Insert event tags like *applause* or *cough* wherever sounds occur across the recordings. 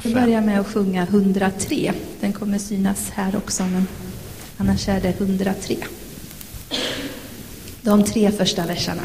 5. Vi börjar med att sjunga 103. Den kommer synas här också, men annars är det 103. De tre första verserna.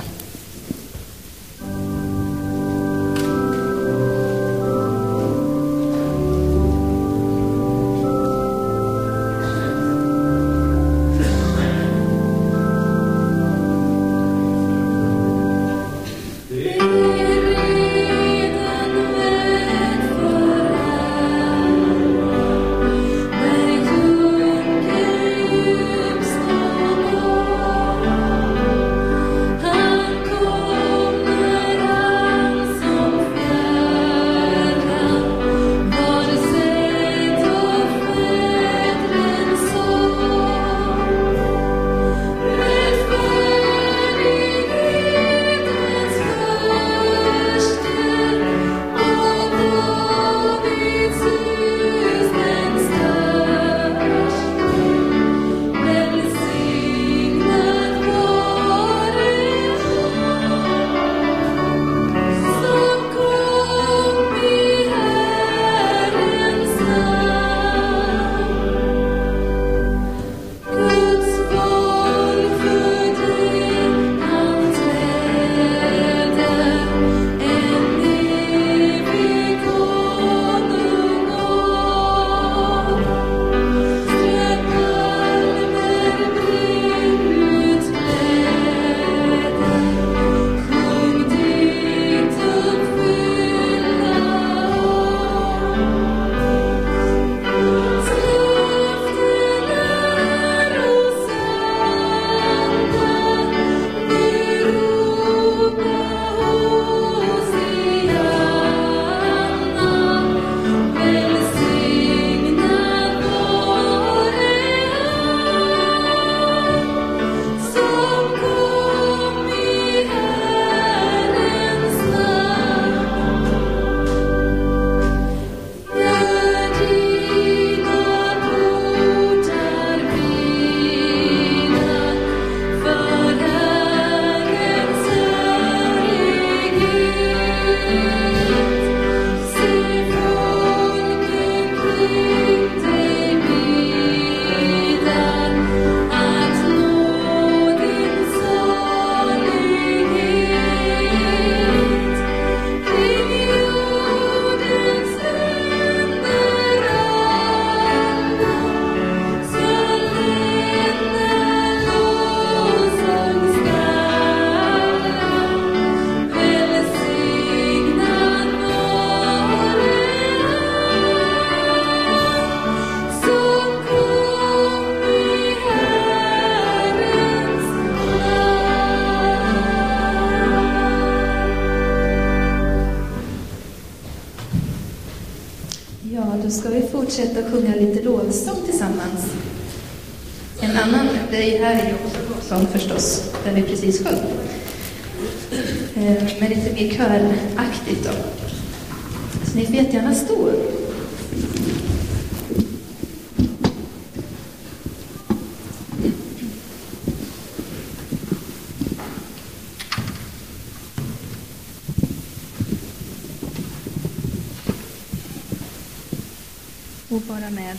né,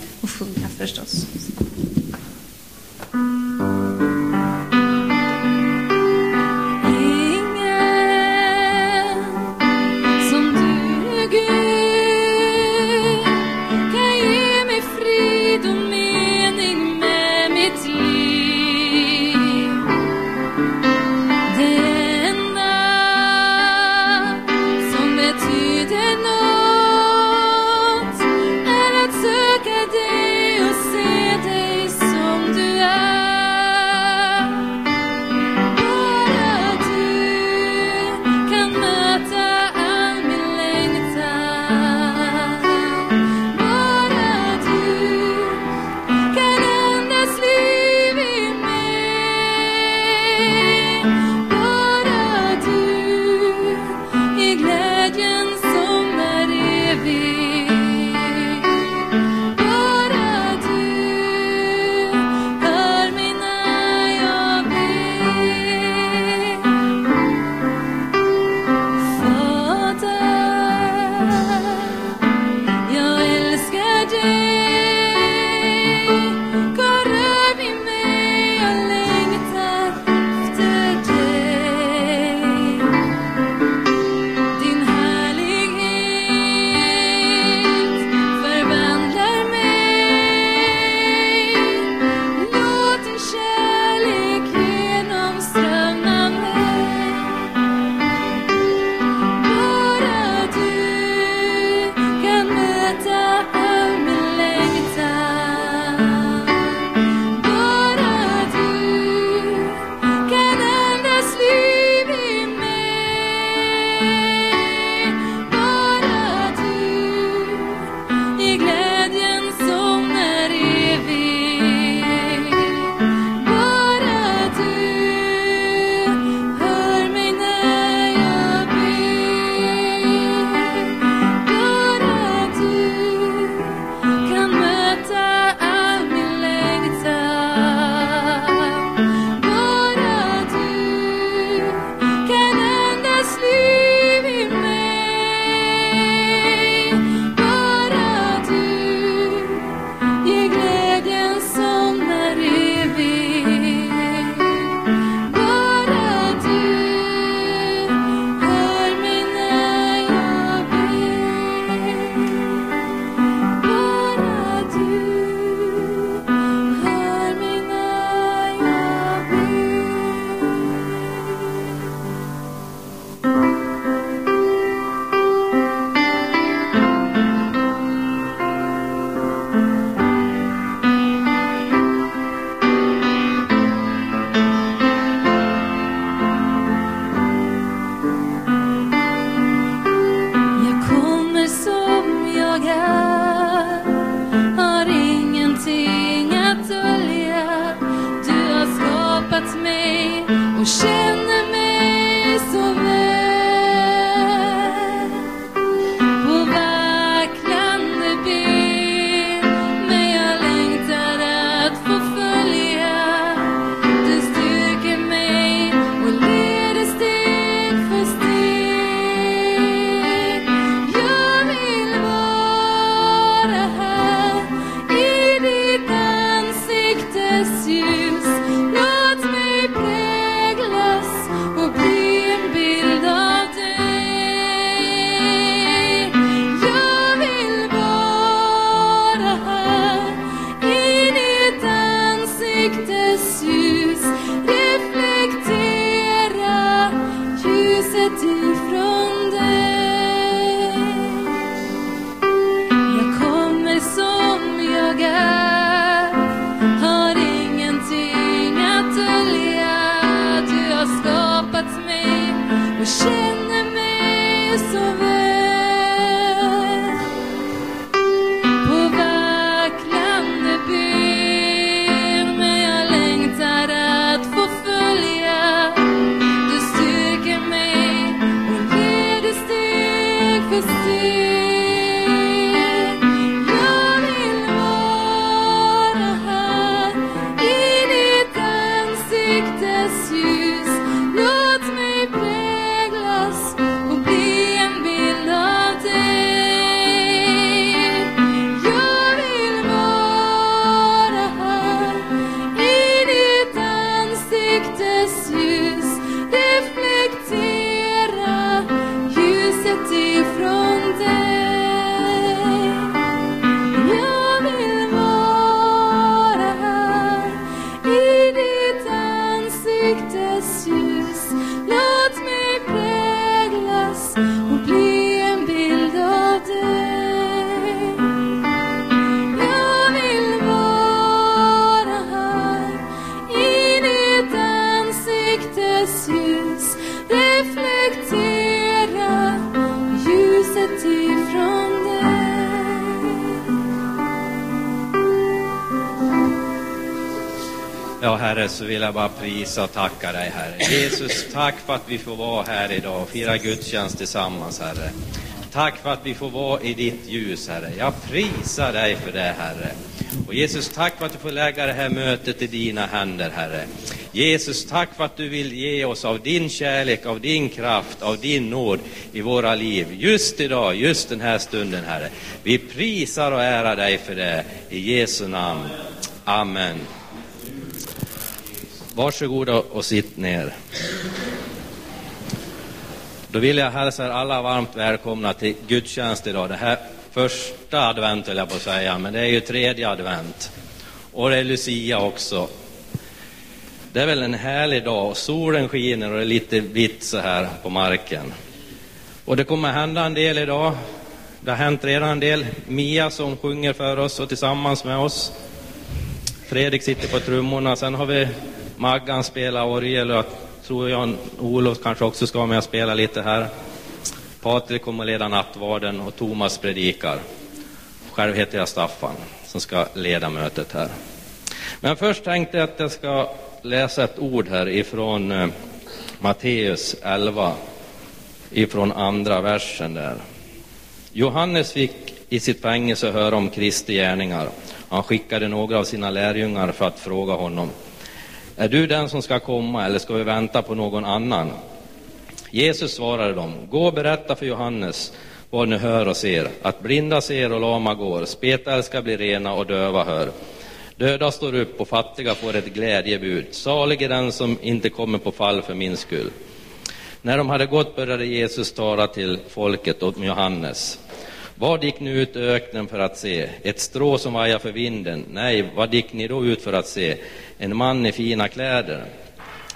afastou-se. Så vill jag bara prisa och tacka dig, Herre. Jesus, tack för att vi får vara här idag och fira gudstjänst tillsammans, Herre. Tack för att vi får vara i ditt ljus, Herre. Jag prisar dig för det, Herre. Och Jesus, tack för att du får lägga det här mötet i dina händer, Herre. Jesus, tack för att du vill ge oss av din kärlek, av din kraft, av din nåd i våra liv. Just idag, just den här stunden, Herre. Vi prisar och ärar dig för det. I Jesu namn. Amen. Varsågoda och sitt ner. Då vill jag hälsa er alla varmt välkomna till gudstjänst idag. Det här första advent höll jag på att säga, men det är ju tredje advent. Och det är Lucia också. Det är väl en härlig dag solen skiner och det är lite vitt så här på marken. Och det kommer hända en del idag. Det har hänt redan en del. Mia som sjunger för oss och tillsammans med oss. Fredrik sitter på trummorna. Sen har vi Maggan spelar orgel och jag tror Jan Olof kanske också ska vara med och spela lite här. Patrik kommer leda nattvarden och Thomas predikar. Själv heter jag Staffan som ska leda mötet här. Men först tänkte jag att jag ska läsa ett ord här ifrån eh, Matteus 11, ifrån andra versen där. Johannes fick i sitt fängelse höra om Kristi gärningar. Han skickade några av sina lärjungar för att fråga honom. Är du den som ska komma eller ska vi vänta på någon annan? Jesus svarade dem. Gå och berätta för Johannes vad ni hör och ser, att blinda ser och lama går, spetälska blir rena och döva hör. Döda står upp och fattiga får ett glädjebud. Salig är den som inte kommer på fall för min skull. När de hade gått började Jesus tala till folket om Johannes. Vad gick ni ut i öknen för att se? Ett strå som vajar för vinden? Nej, vad gick ni då ut för att se? En man i fina kläder?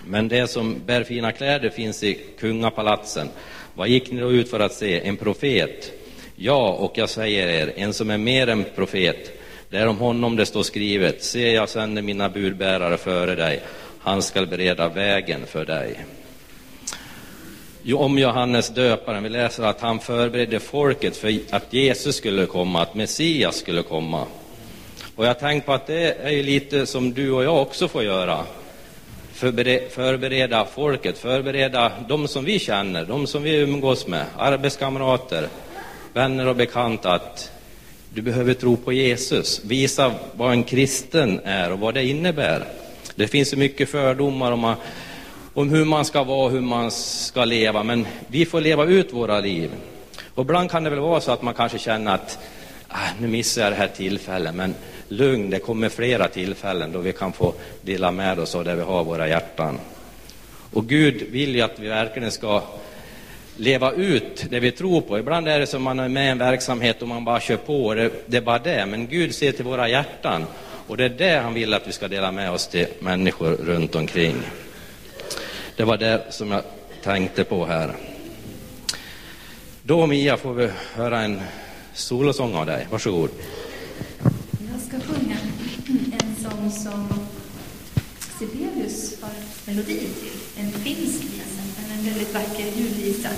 Men det som bär fina kläder finns i kungapalatsen. Vad gick ni då ut för att se? En profet? Ja, och jag säger er, en som är mer än profet. Det är om honom det står skrivet. Se, jag sänder mina budbärare före dig. Han skall bereda vägen för dig. Om Johannes döparen, vi läser att han förberedde folket för att Jesus skulle komma, att Messias skulle komma. Och jag tänker på att det är ju lite som du och jag också får göra. Förbereda folket, förbereda de som vi känner, de som vi umgås med, arbetskamrater, vänner och bekanta att du behöver tro på Jesus. Visa vad en kristen är och vad det innebär. Det finns så mycket fördomar om, om hur man ska vara, och hur man ska leva, men vi får leva ut våra liv. Och ibland kan det väl vara så att man kanske känner att ah, nu missar jag det här tillfället, men lugn, det kommer flera tillfällen då vi kan få dela med oss av det vi har i våra hjärtan. Och Gud vill ju att vi verkligen ska leva ut det vi tror på. Ibland är det som man är med i en verksamhet och man bara kör på, och det, det är bara det. Men Gud ser till våra hjärtan och det är det han vill att vi ska dela med oss till människor runt omkring. Det var det som jag tänkte på här. Då Mia får vi höra en solosång av dig. Varsågod. Jag ska sjunga en sång som Sibelius har melodi till. En finsk visa, eller en väldigt vacker julvisa.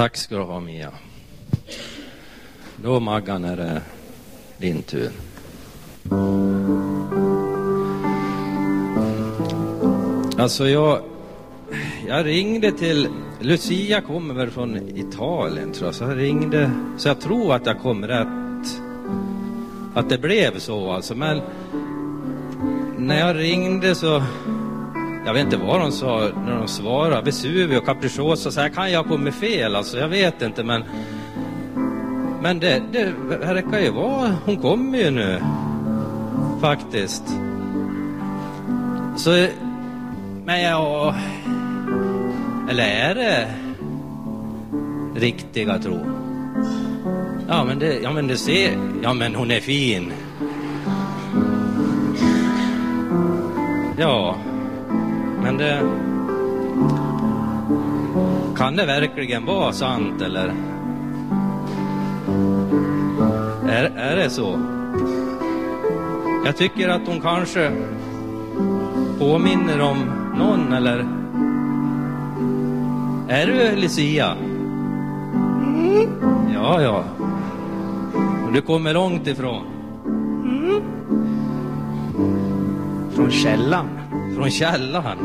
Tack ska du ha Mia. Då Maggan är det din tur. Alltså jag, jag ringde till, Lucia kommer väl från Italien tror jag, så jag ringde, så jag tror att jag kom rätt, att det blev så alltså, men när jag ringde så, jag vet inte vad de sa när de svarade, Vesuvio, Capricciosa, så här kan jag ha kommit fel alltså, jag vet inte men men det, det verkar ju vara, hon kommer ju nu faktiskt. Så, men ja, eller är det riktiga tro? Ja men det, ja men det ser, ja men hon är fin. Ja, men det... Kan det verkligen vara sant eller? Är, är det så? Jag tycker att hon kanske påminner om någon eller? Är du Lucia? Ja, ja. Du kommer långt ifrån. Från källan. Från källan.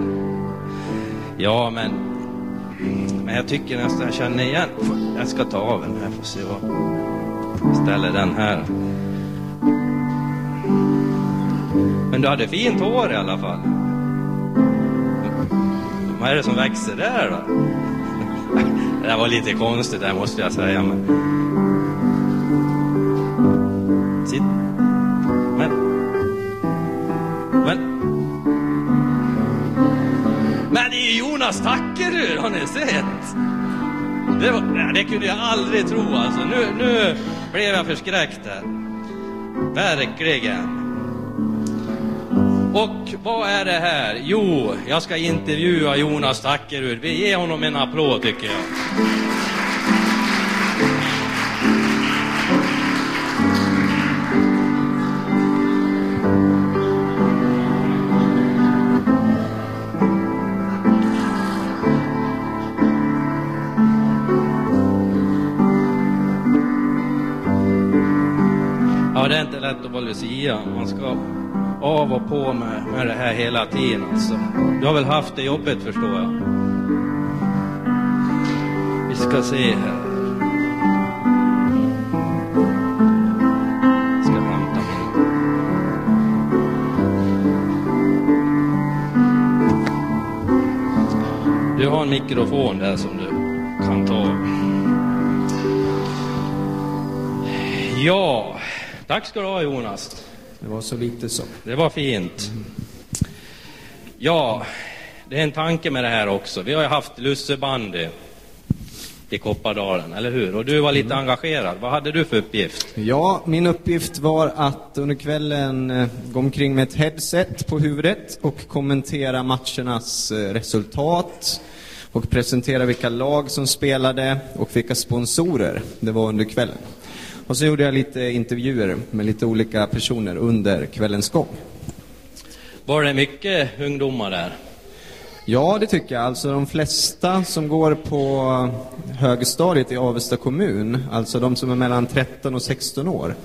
Ja, men Men jag tycker nästan jag känner igen. Jag ska ta av den här får se vad. Jag ställer den här. Men du hade fint hår i alla fall. Vad är det som växer där då? *laughs* Det där var lite konstigt där måste jag säga. Men... Sitt. Det är ju Jonas Tackerud, har ni sett? Det, var, det kunde jag aldrig tro alltså. Nu, nu blev jag förskräckt här. Verkligen. Och vad är det här? Jo, jag ska intervjua Jonas Tackerud. Vi ger honom en applåd tycker jag. Lätt att vara Lucia. Man ska av och på med, med det här hela tiden. Alltså. Du har väl haft det jobbigt förstår jag? Vi ska se här. Ska hämta min. Du har en mikrofon där som du kan ta. Ja, tack ska du ha Jonas. Det var så lite så. Det var fint. Ja, det är en tanke med det här också. Vi har ju haft lussebandy i Koppardalen, eller hur? Och du var lite engagerad. Vad hade du för uppgift? Ja, min uppgift var att under kvällen eh, gå omkring med ett headset på huvudet och kommentera matchernas eh, resultat och presentera vilka lag som spelade och vilka sponsorer det var under kvällen. Och så gjorde jag lite intervjuer med lite olika personer under kvällens gång. Var det mycket ungdomar där? Ja, det tycker jag. Alltså de flesta som går på högstadiet i Avesta kommun, alltså de som är mellan 13 och 16 år,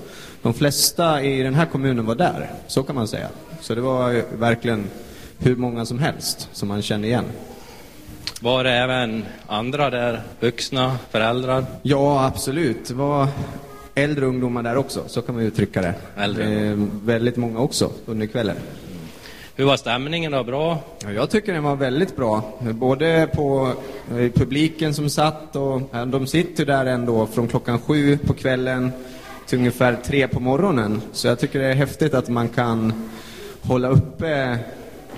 de flesta i den här kommunen var där, så kan man säga. Så det var verkligen hur många som helst som man kände igen. Var det även andra där? Vuxna? Föräldrar? Ja, absolut. Det var äldre ungdomar där också, så kan man uttrycka det. Eh, väldigt många också under kvällen. Hur var stämningen då? Bra? Ja, jag tycker den var väldigt bra. Både på eh, publiken som satt och ja, de sitter där ändå från klockan sju på kvällen till ungefär tre på morgonen. Så jag tycker det är häftigt att man kan hålla uppe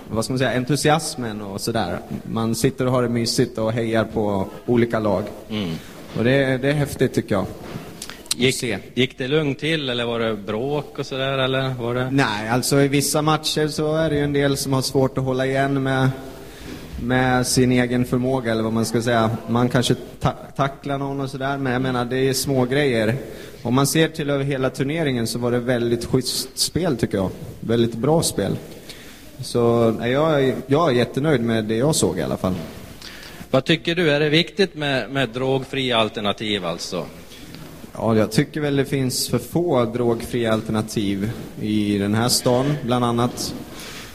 vad ska man säga, entusiasmen och sådär. Man sitter och har det mysigt och hejar på olika lag. Mm. Och det, det är häftigt tycker jag. Gick, se. gick det lugnt till eller var det bråk och sådär eller? Var det... Nej, alltså i vissa matcher så är det ju en del som har svårt att hålla igen med, med sin egen förmåga eller vad man ska säga. Man kanske ta tacklar någon och sådär, men jag menar det är små grejer. Om man ser till över hela turneringen så var det väldigt schysst spel tycker jag. Väldigt bra spel. Så jag, är- jag är jättenöjd med det jag såg i alla fall. Vad tycker du? Är det viktigt med, med drogfria alternativ alltså? Ja, jag tycker väl det finns för få drogfria alternativ i den här stan, bland annat.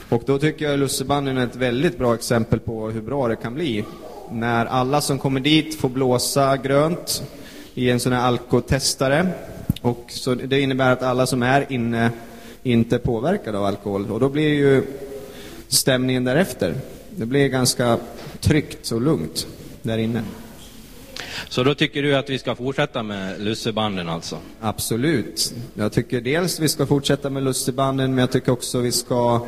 Och då tycker jag lussebandyn är ett väldigt bra exempel på hur bra det kan bli. När alla som kommer dit får blåsa grönt i en sån här alkotestare. Och så det innebär att alla som är inne inte är påverkade av alkohol. Och då blir ju stämningen därefter. Det blir ganska tryggt och lugnt där inne. Så då tycker du att vi ska fortsätta med lussebanden alltså? Absolut. Jag tycker dels vi ska fortsätta med lussebanden, men jag tycker också vi ska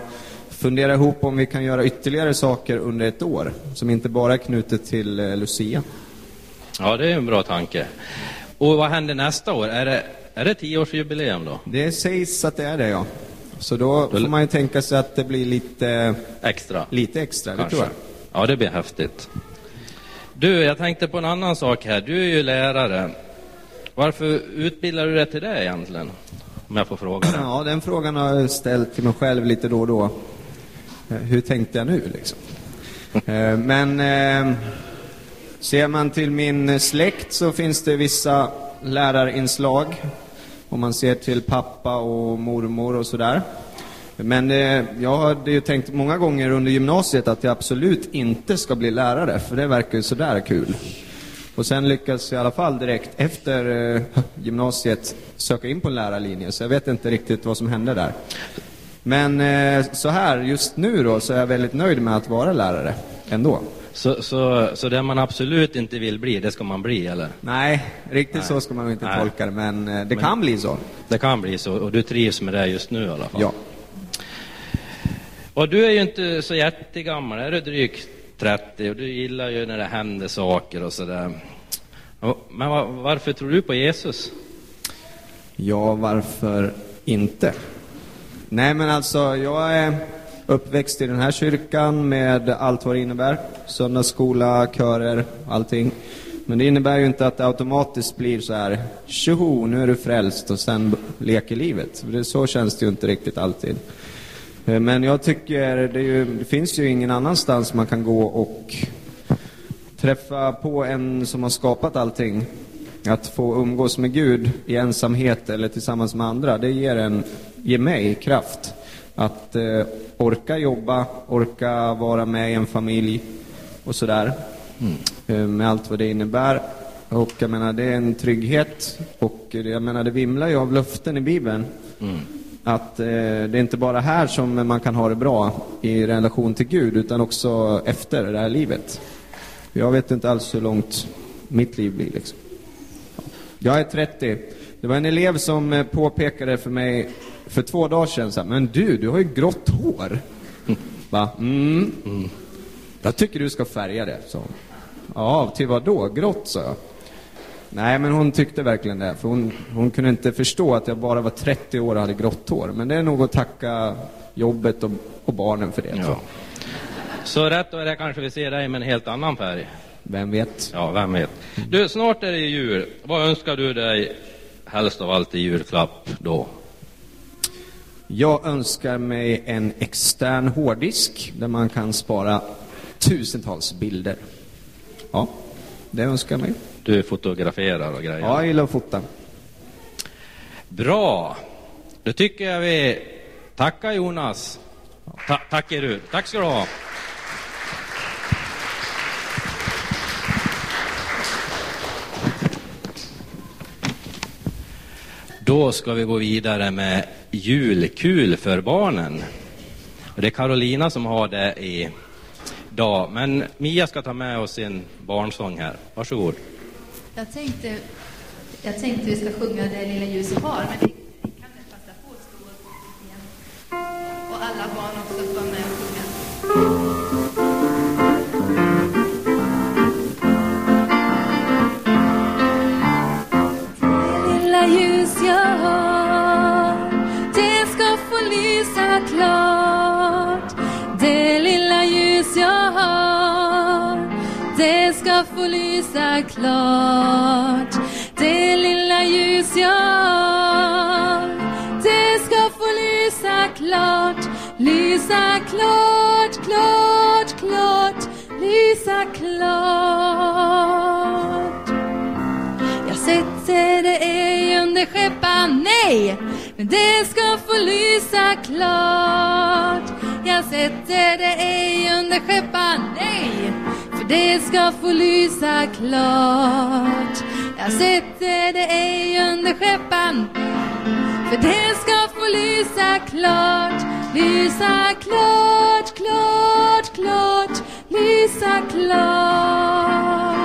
fundera ihop om vi kan göra ytterligare saker under ett år, som inte bara är knutet till eh, Lucia. Ja, det är en bra tanke. Och vad händer nästa år? Är det, är det tioårsjubileum då? Det sägs att det är det, ja. Så då får man ju tänka sig att det blir lite, Extra? lite extra, det Kanske. tror jag. Ja, det blir häftigt. Du, jag tänkte på en annan sak här. Du är ju lärare. Varför utbildar du dig till det egentligen? Om jag får fråga det. Ja, den frågan har jag ställt till mig själv lite då och då. Eh, Hur tänkte jag nu liksom? *laughs* Eh, Men eh, ser man till min släkt så finns det vissa lärarinslag. Om man ser till pappa och mormor och sådär. Men eh, jag hade ju tänkt många gånger under gymnasiet att jag absolut inte ska bli lärare, för det verkar ju sådär kul. Och sen lyckades jag i alla fall direkt efter eh, gymnasiet söka in på en lärarlinje, så jag vet inte riktigt vad som hände där. Men eh, så här, just nu då, så är jag väldigt nöjd med att vara lärare ändå. Så, så, så det man absolut inte vill bli, det ska man bli, eller? Nej, riktigt Nej. så ska man inte Nej. tolka det, men eh, det Men- kan bli så. Det kan bli så, och du trivs med det just nu i alla fall. Ja. Och du är ju inte så jättegammal, är du drygt 30 och du gillar ju när det händer saker och sådär. Men varför tror du på Jesus? Ja, varför inte? Nej, men alltså, jag är uppväxt i den här kyrkan med allt vad det innebär. Söndagsskola, körer, allting. Men det innebär ju inte att det automatiskt blir så här, tjoho, nu är du frälst och sen leker livet. För det, så känns det ju inte riktigt alltid. Eh, Men jag tycker, det, ju, det finns ju ingen annanstans man kan gå och träffa på en som har skapat allting. Att få umgås med Gud i ensamhet eller tillsammans med andra, det ger, en, ger mig kraft. Att eh, orka jobba, orka vara med i en familj och sådär. Eh, med allt vad det innebär. Och jag menar, det är en trygghet. Och jag menar, det vimlar ju av löften i Bibeln. Att eh, det är inte bara här som man kan ha det bra i relation till Gud, utan också efter det här livet. Jag vet inte alls hur långt mitt liv blir. Liksom. Jag är 30. Det var en elev som eh, påpekade för mig för två dagar sedan, så här, men du, du har ju grått hår. *laughs* Va? Mm. Jag tycker du ska färga det, sa hon. Ja, till vad då? Grått, sa jag. Nej, men hon tyckte verkligen det. För hon, hon kunde inte förstå att jag bara var 30 år och hade grått hår. Men det är nog att tacka jobbet och, och barnen för det. jag. Så rätt och det kanske vi ser dig med en helt annan färg. Vem vet? Ja, vem vet. Du, snart är det jul. Vad önskar du dig helst av allt i julklapp då? Jag önskar mig en extern hårddisk där man kan spara tusentals bilder. Ja, det önskar jag mig. Du fotograferar och grejer. Ja, jag gillar att fota. Bra. Då tycker jag vi tackar Jonas. Ta tack är du. Tack ska du ha. Då ska vi gå vidare med julkul för barnen. Det är Carolina som har det i dag, men Mia ska ta med oss sin barnsång här. Varsågod. Jag tänkte, jag tänkte vi ska sjunga Det lilla ljus har, men vi, vi kan väl passa på att stå upp igen. Och alla barn också får med och sjunga. Det lilla ljus jag har Det ska få lysa klart Det lilla ljus jag har det ska få lysa klart Det lilla ljus jag har Det ska få lysa klart Lysa klart, klart, klart Lysa klart jag sätter det ej under skeppan, nej! Men det ska få lysa klart. Jag sätter det ej under skeppan, nej! Det ska få lysa klart. Jag sätter det ej under skeppan, för det ska få lysa klart. Lysa klart, klart, klart, lysa klart.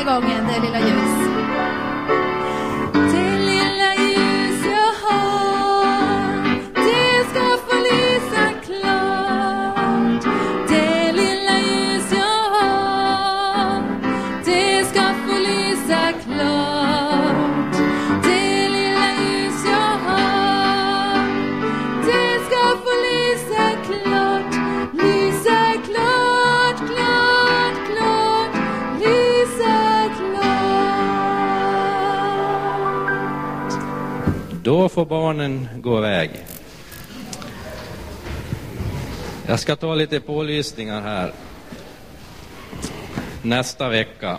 Sista gången, det lilla ljus. Då får barnen gå iväg. Jag ska ta lite pålysningar här. Nästa vecka.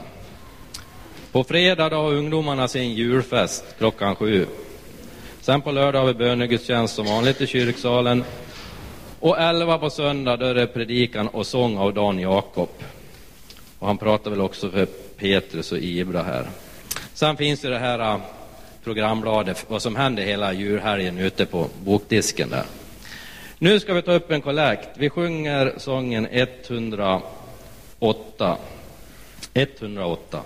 På fredag har ungdomarna sin julfest klockan sju. Sen på lördag har vi bönegudstjänst som vanligt i kyrksalen. Och elva på söndag då är det predikan och sång av Dan Jakob. Och han pratar väl också för Petrus och Ibra här. Sen finns det det här programbladet, vad som händer hela julhelgen ute på bokdisken där. Nu ska vi ta upp en kollekt. Vi sjunger sången 108. 108.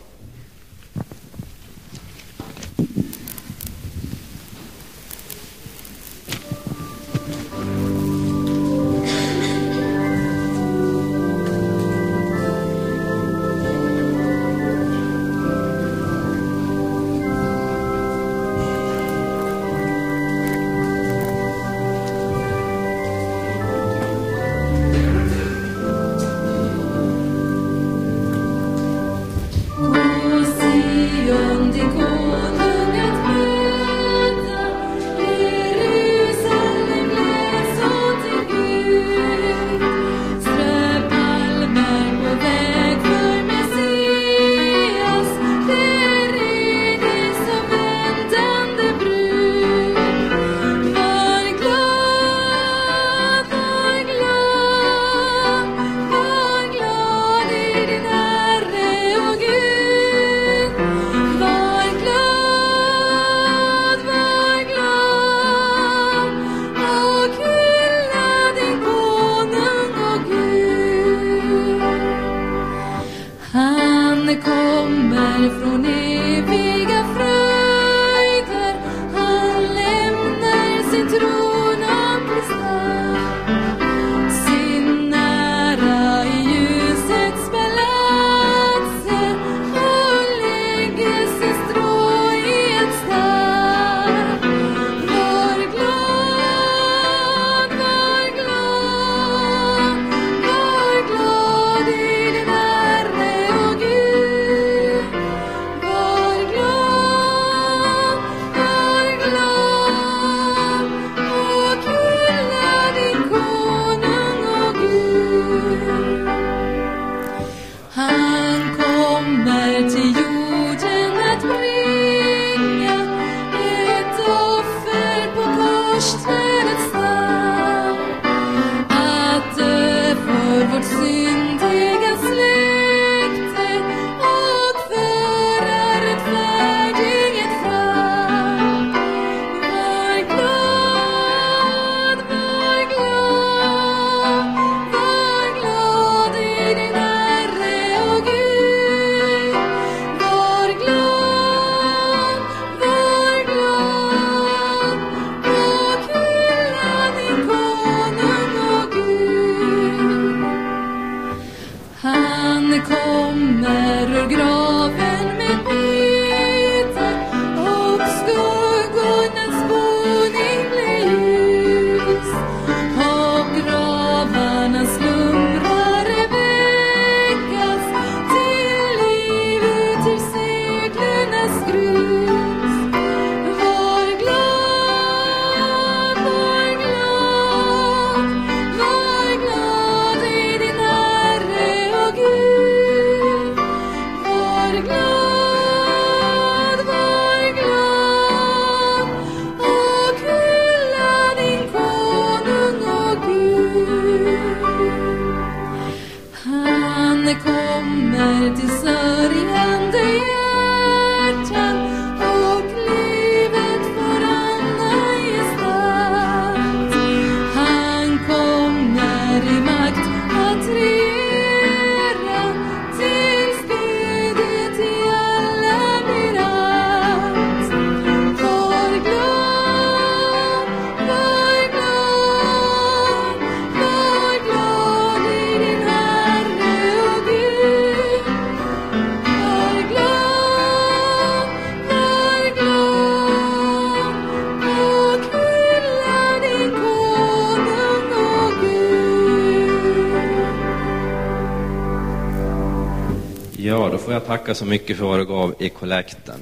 Tacka så mycket för vad du gav i kollekten.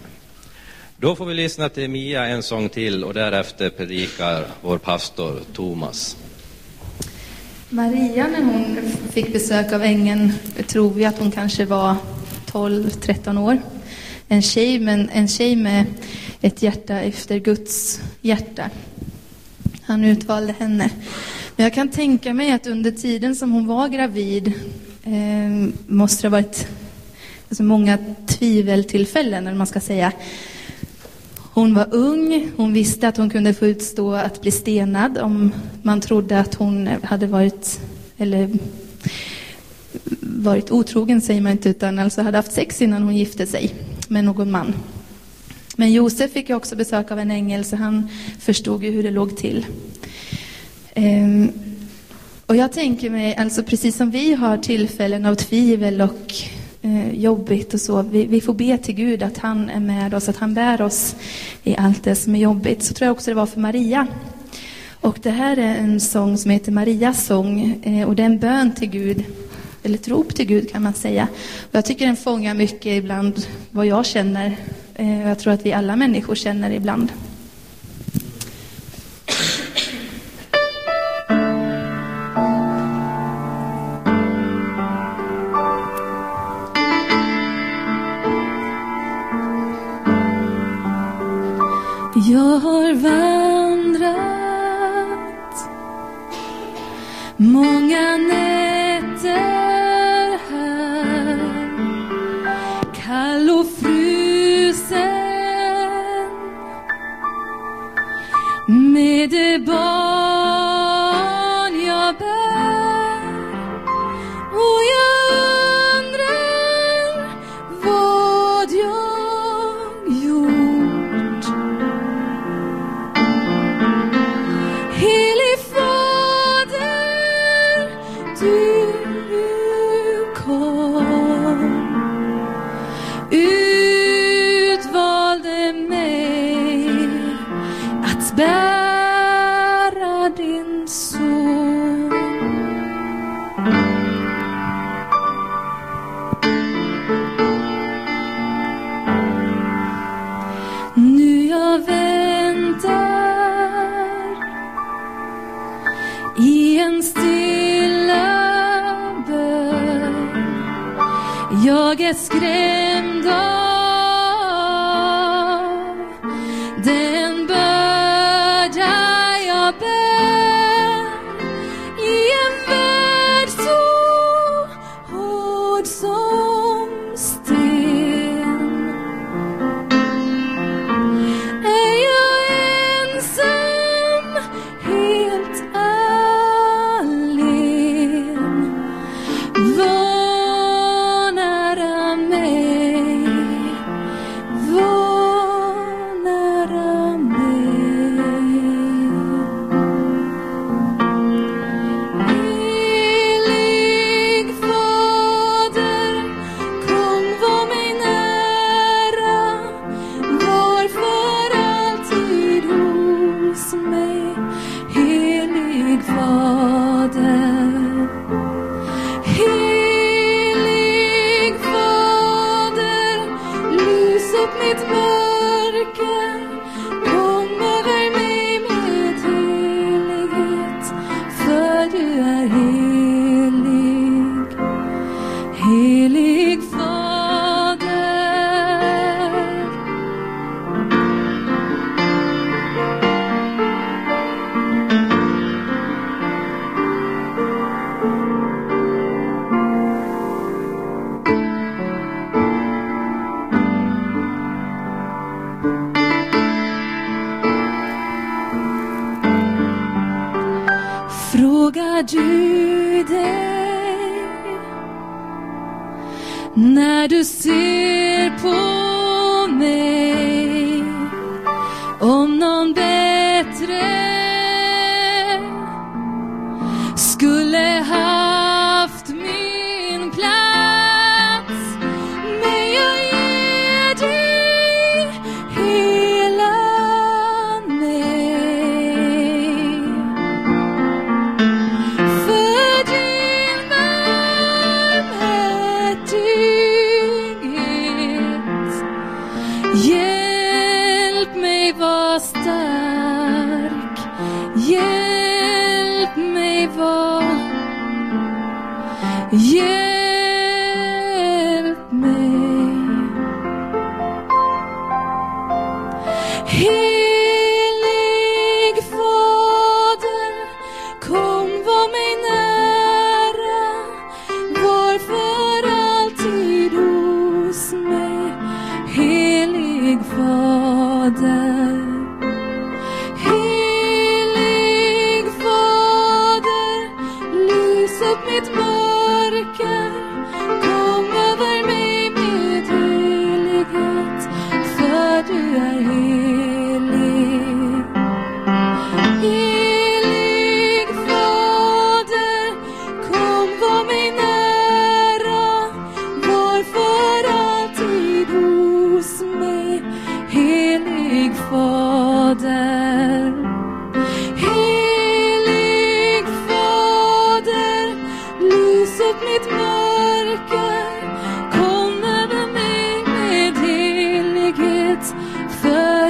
Då får vi lyssna till Mia en sång till och därefter predikar vår pastor Thomas. Maria, när hon fick besök av ängeln, tror vi att hon kanske var 12-13 år. En tjej, men en tjej med ett hjärta efter Guds hjärta. Han utvalde henne. Men jag kan tänka mig att under tiden som hon var gravid eh, måste det ha varit alltså många tviveltillfällen, eller man ska säga. Hon var ung, hon visste att hon kunde få utstå att bli stenad om man trodde att hon hade varit, eller varit otrogen säger man inte, utan alltså hade haft sex innan hon gifte sig med någon man. Men Josef fick ju också besök av en ängel, så han förstod ju hur det låg till. Ehm, och jag tänker mig, alltså precis som vi har tillfällen av tvivel och eh, jobbigt och så, vi, vi, får be till Gud att han är med oss, att han bär oss i allt det som är jobbigt. Så tror jag också det var för Maria. Och det här är en sång som heter Marias sång eh, och det är en bön till Gud, eller ett rop till Gud kan man säga. Och jag tycker den fångar mycket ibland vad jag känner. Eh, jag tror att vi alla människor känner ibland.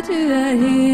För du är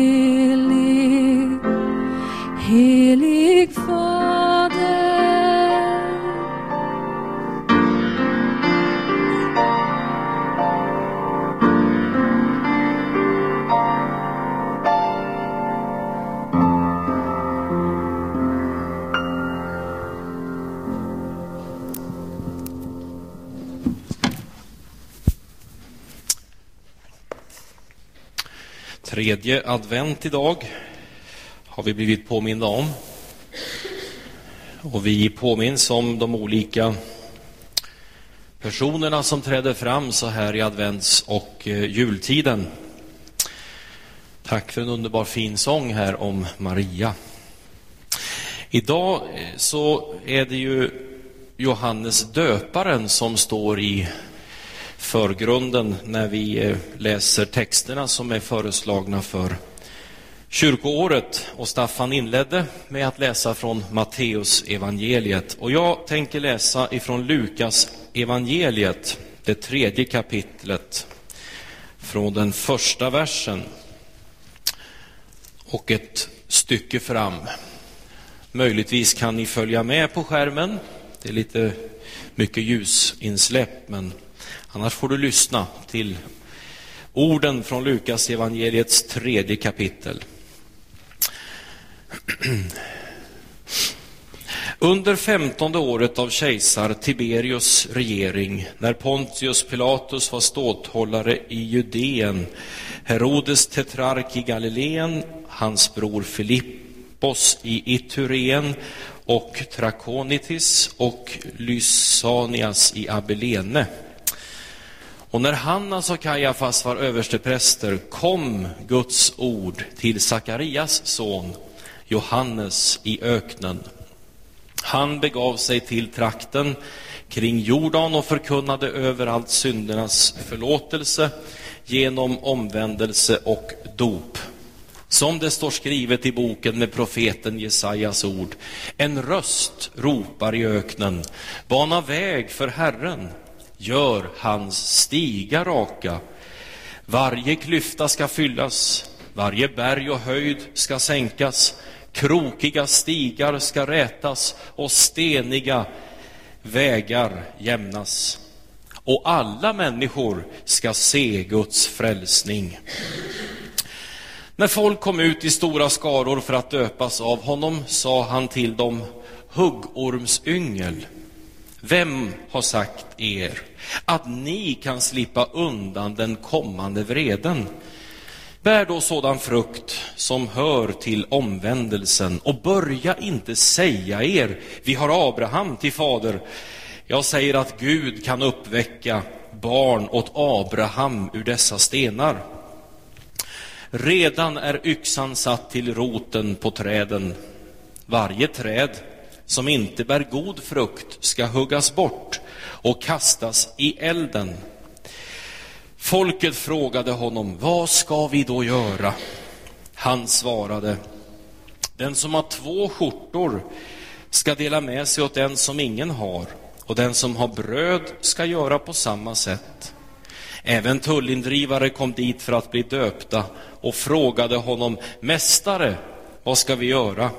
Tredje advent idag har vi blivit påminda om. Och vi påminns om de olika personerna som träder fram så här i advents och eh, jultiden. Tack för en underbar fin sång här om Maria. Idag eh, så är det ju Johannes döparen som står i förgrunden när vi eh, läser texterna som är föreslagna för kyrkoåret. Och Staffan inledde med att läsa från Matteus evangeliet. Och jag tänker läsa ifrån Lukas evangeliet, det tredje kapitlet, från den första versen och ett stycke fram. Möjligtvis kan ni följa med på skärmen. Det är lite mycket ljusinsläpp, men annars får du lyssna till orden från Lukas evangeliets tredje kapitel. Under femtonde året av kejsar Tiberius regering, när Pontius Pilatus var ståthållare i Judeen, Herodes tetrark i Galileen, hans bror Filippos i Itureen och Trakonitis och Lysanias i Abilene. Och när Hannas och Kajafas var överstepräster kom Guds ord till Sakarias son Johannes i öknen. Han begav sig till trakten kring Jordan och förkunnade överallt syndernas förlåtelse genom omvändelse och dop. Som det står skrivet i boken med profeten Jesajas ord. En röst ropar i öknen, bana väg för Herren, gör hans stigar raka. Varje klyfta ska fyllas, varje berg och höjd ska sänkas, krokiga stigar ska rätas och steniga vägar jämnas. Och alla människor ska se Guds frälsning. När folk kom ut i stora skaror för att döpas av honom sa han till dem, huggormsyngel, vem har sagt er att ni kan slippa undan den kommande vreden? Bär då sådan frukt som hör till omvändelsen och börja inte säga er, vi har Abraham till fader. Jag säger att Gud kan uppväcka barn åt Abraham ur dessa stenar. Redan är yxan satt till roten på träden. Varje träd som inte bär god frukt ska huggas bort och kastas i elden. Folket frågade honom, vad ska vi då göra? Han svarade, den som har två skjortor ska dela med sig åt den som ingen har, och den som har bröd ska göra på samma sätt. Även tullindrivare kom dit för att bli döpta och frågade honom, Mästare, vad ska vi göra?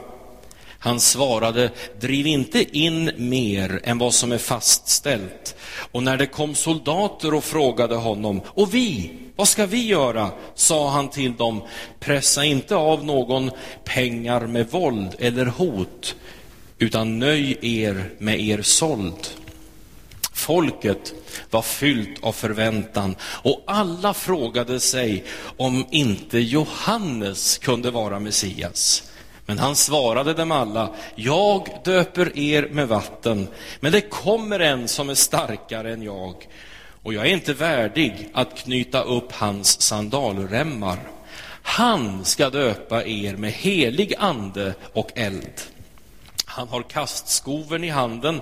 Han svarade, driv inte in mer än vad som är fastställt. Och när det kom soldater och frågade honom, och vi, vad ska vi göra? sa han till dem, pressa inte av någon pengar med våld eller hot, utan nöj er med er såld. Folket var fyllt av förväntan och alla frågade sig om inte Johannes kunde vara Messias. Men han svarade dem alla, jag döper er med vatten, men det kommer en som är starkare än jag, och jag är inte värdig att knyta upp hans sandalremmar. Han ska döpa er med helig ande och eld. Han har kastskoven i handen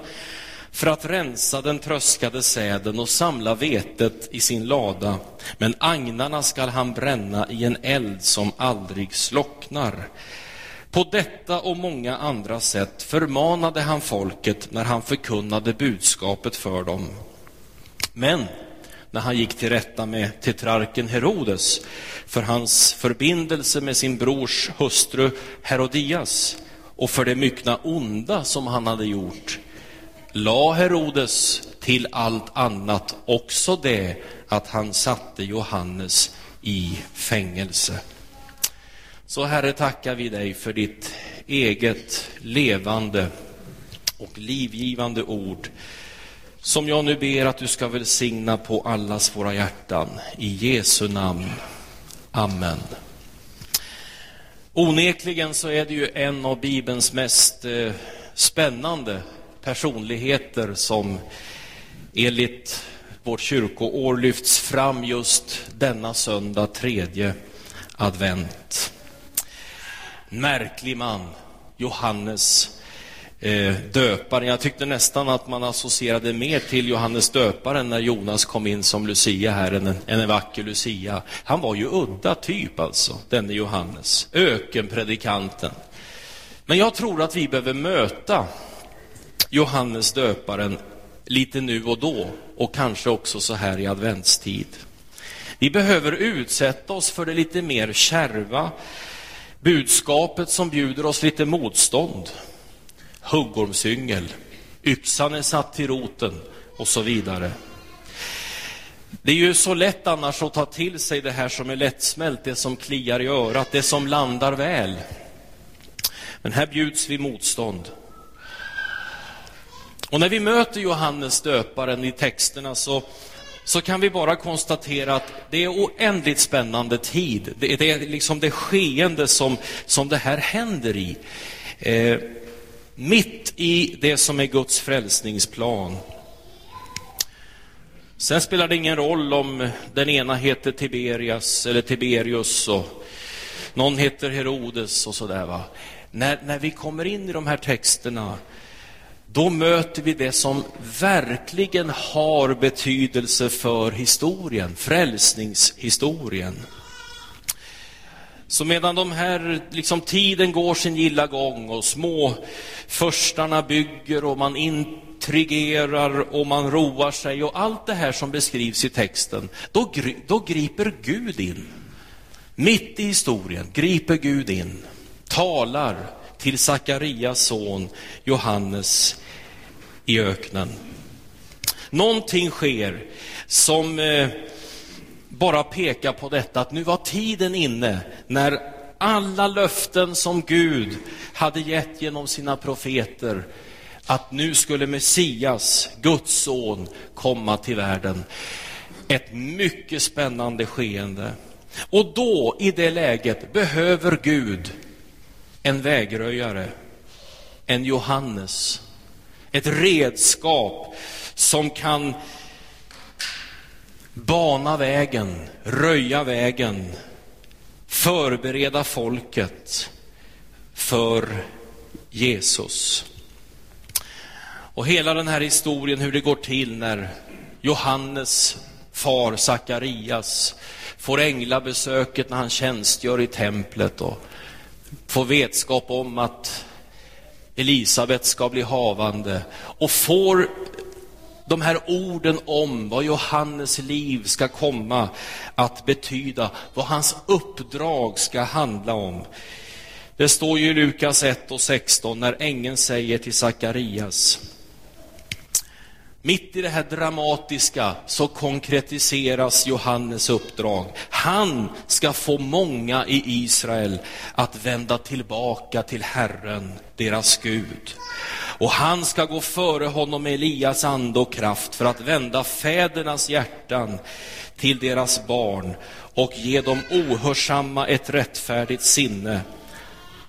för att rensa den tröskade säden och samla vetet i sin lada. Men agnarna skall han bränna i en eld som aldrig slocknar. På detta och många andra sätt förmanade han folket när han förkunnade budskapet för dem. Men när han gick till rätta med tetrarken Herodes för hans förbindelse med sin brors hustru Herodias och för det myckna onda som han hade gjort la Herodes till allt annat också det att han satte Johannes i fängelse. Så Herre, tackar vi dig för ditt eget levande och livgivande ord som jag nu ber att du ska välsigna på allas våra hjärtan. I Jesu namn. Amen. Onekligen så är det ju en av Bibelns mest eh, spännande personligheter som enligt vårt kyrkoår lyfts fram just denna söndag, tredje advent. Märklig man, Johannes eh, döparen. Jag tyckte nästan att man associerade mer till Johannes döparen när Jonas kom in som Lucia här än en, än en vacker Lucia. Han var ju udda typ alltså, denne Johannes, ökenpredikanten. Men jag tror att vi behöver möta Johannes döparen lite nu och då och kanske också så här i adventstid. Vi behöver utsätta oss för det lite mer kärva budskapet som bjuder oss lite motstånd. Huggormsyngel, yxan är satt till roten och så vidare. Det är ju så lätt annars att ta till sig det här som är lättsmält, det som kliar i örat, det som landar väl. Men här bjuds vi motstånd. Och när vi möter Johannes döparen i texterna så, så kan vi bara konstatera att det är oändligt spännande tid. Det, det är liksom det skeende som, som det här händer i. Eh, mitt i det som är Guds frälsningsplan. Sen spelar det ingen roll om den ena heter Tiberias eller Tiberius och någon heter Herodes och sådär. När, när vi kommer in i de här texterna då möter vi det som verkligen har betydelse för historien, frälsningshistorien. Så medan de här, liksom tiden går sin gilla gång och små förstarna bygger och man intrigerar och man roar sig och allt det här som beskrivs i texten, då, då griper Gud in. Mitt i historien griper Gud in, talar till Sakarias son Johannes i öknen. Någonting sker som eh, bara pekar på detta att nu var tiden inne när alla löften som Gud hade gett genom sina profeter att nu skulle Messias, Guds son, komma till världen. Ett mycket spännande skeende. Och då, i det läget, behöver Gud en vägröjare, en Johannes, ett redskap som kan bana vägen, röja vägen, förbereda folket för Jesus. Och hela den här historien, hur det går till när Johannes far Sakarias får änglabesöket när han tjänstgör i templet och får vetskap om att Elisabet ska bli havande och får de här orden om vad Johannes liv ska komma att betyda, vad hans uppdrag ska handla om. Det står ju i Lukas 1 och 16 när ängeln säger till Sakarias mitt i det här dramatiska så konkretiseras Johannes uppdrag. Han ska få många i Israel att vända tillbaka till Herren, deras Gud. Och han ska gå före honom med Elias ande och kraft för att vända fädernas hjärtan till deras barn och ge dem ohörsamma ett rättfärdigt sinne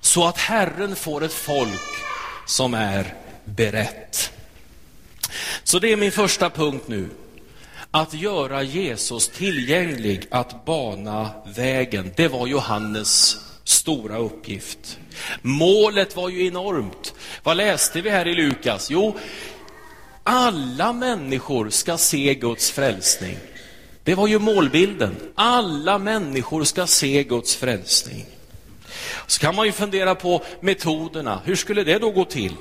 så att Herren får ett folk som är berett. Så det är min första punkt nu. Att göra Jesus tillgänglig, att bana vägen. Det var Johannes stora uppgift. Målet var ju enormt. Vad läste vi här i Lukas? Jo, alla människor ska se Guds frälsning. Det var ju målbilden. Alla människor ska se Guds frälsning. Så kan man ju fundera på metoderna. Hur skulle det då gå till?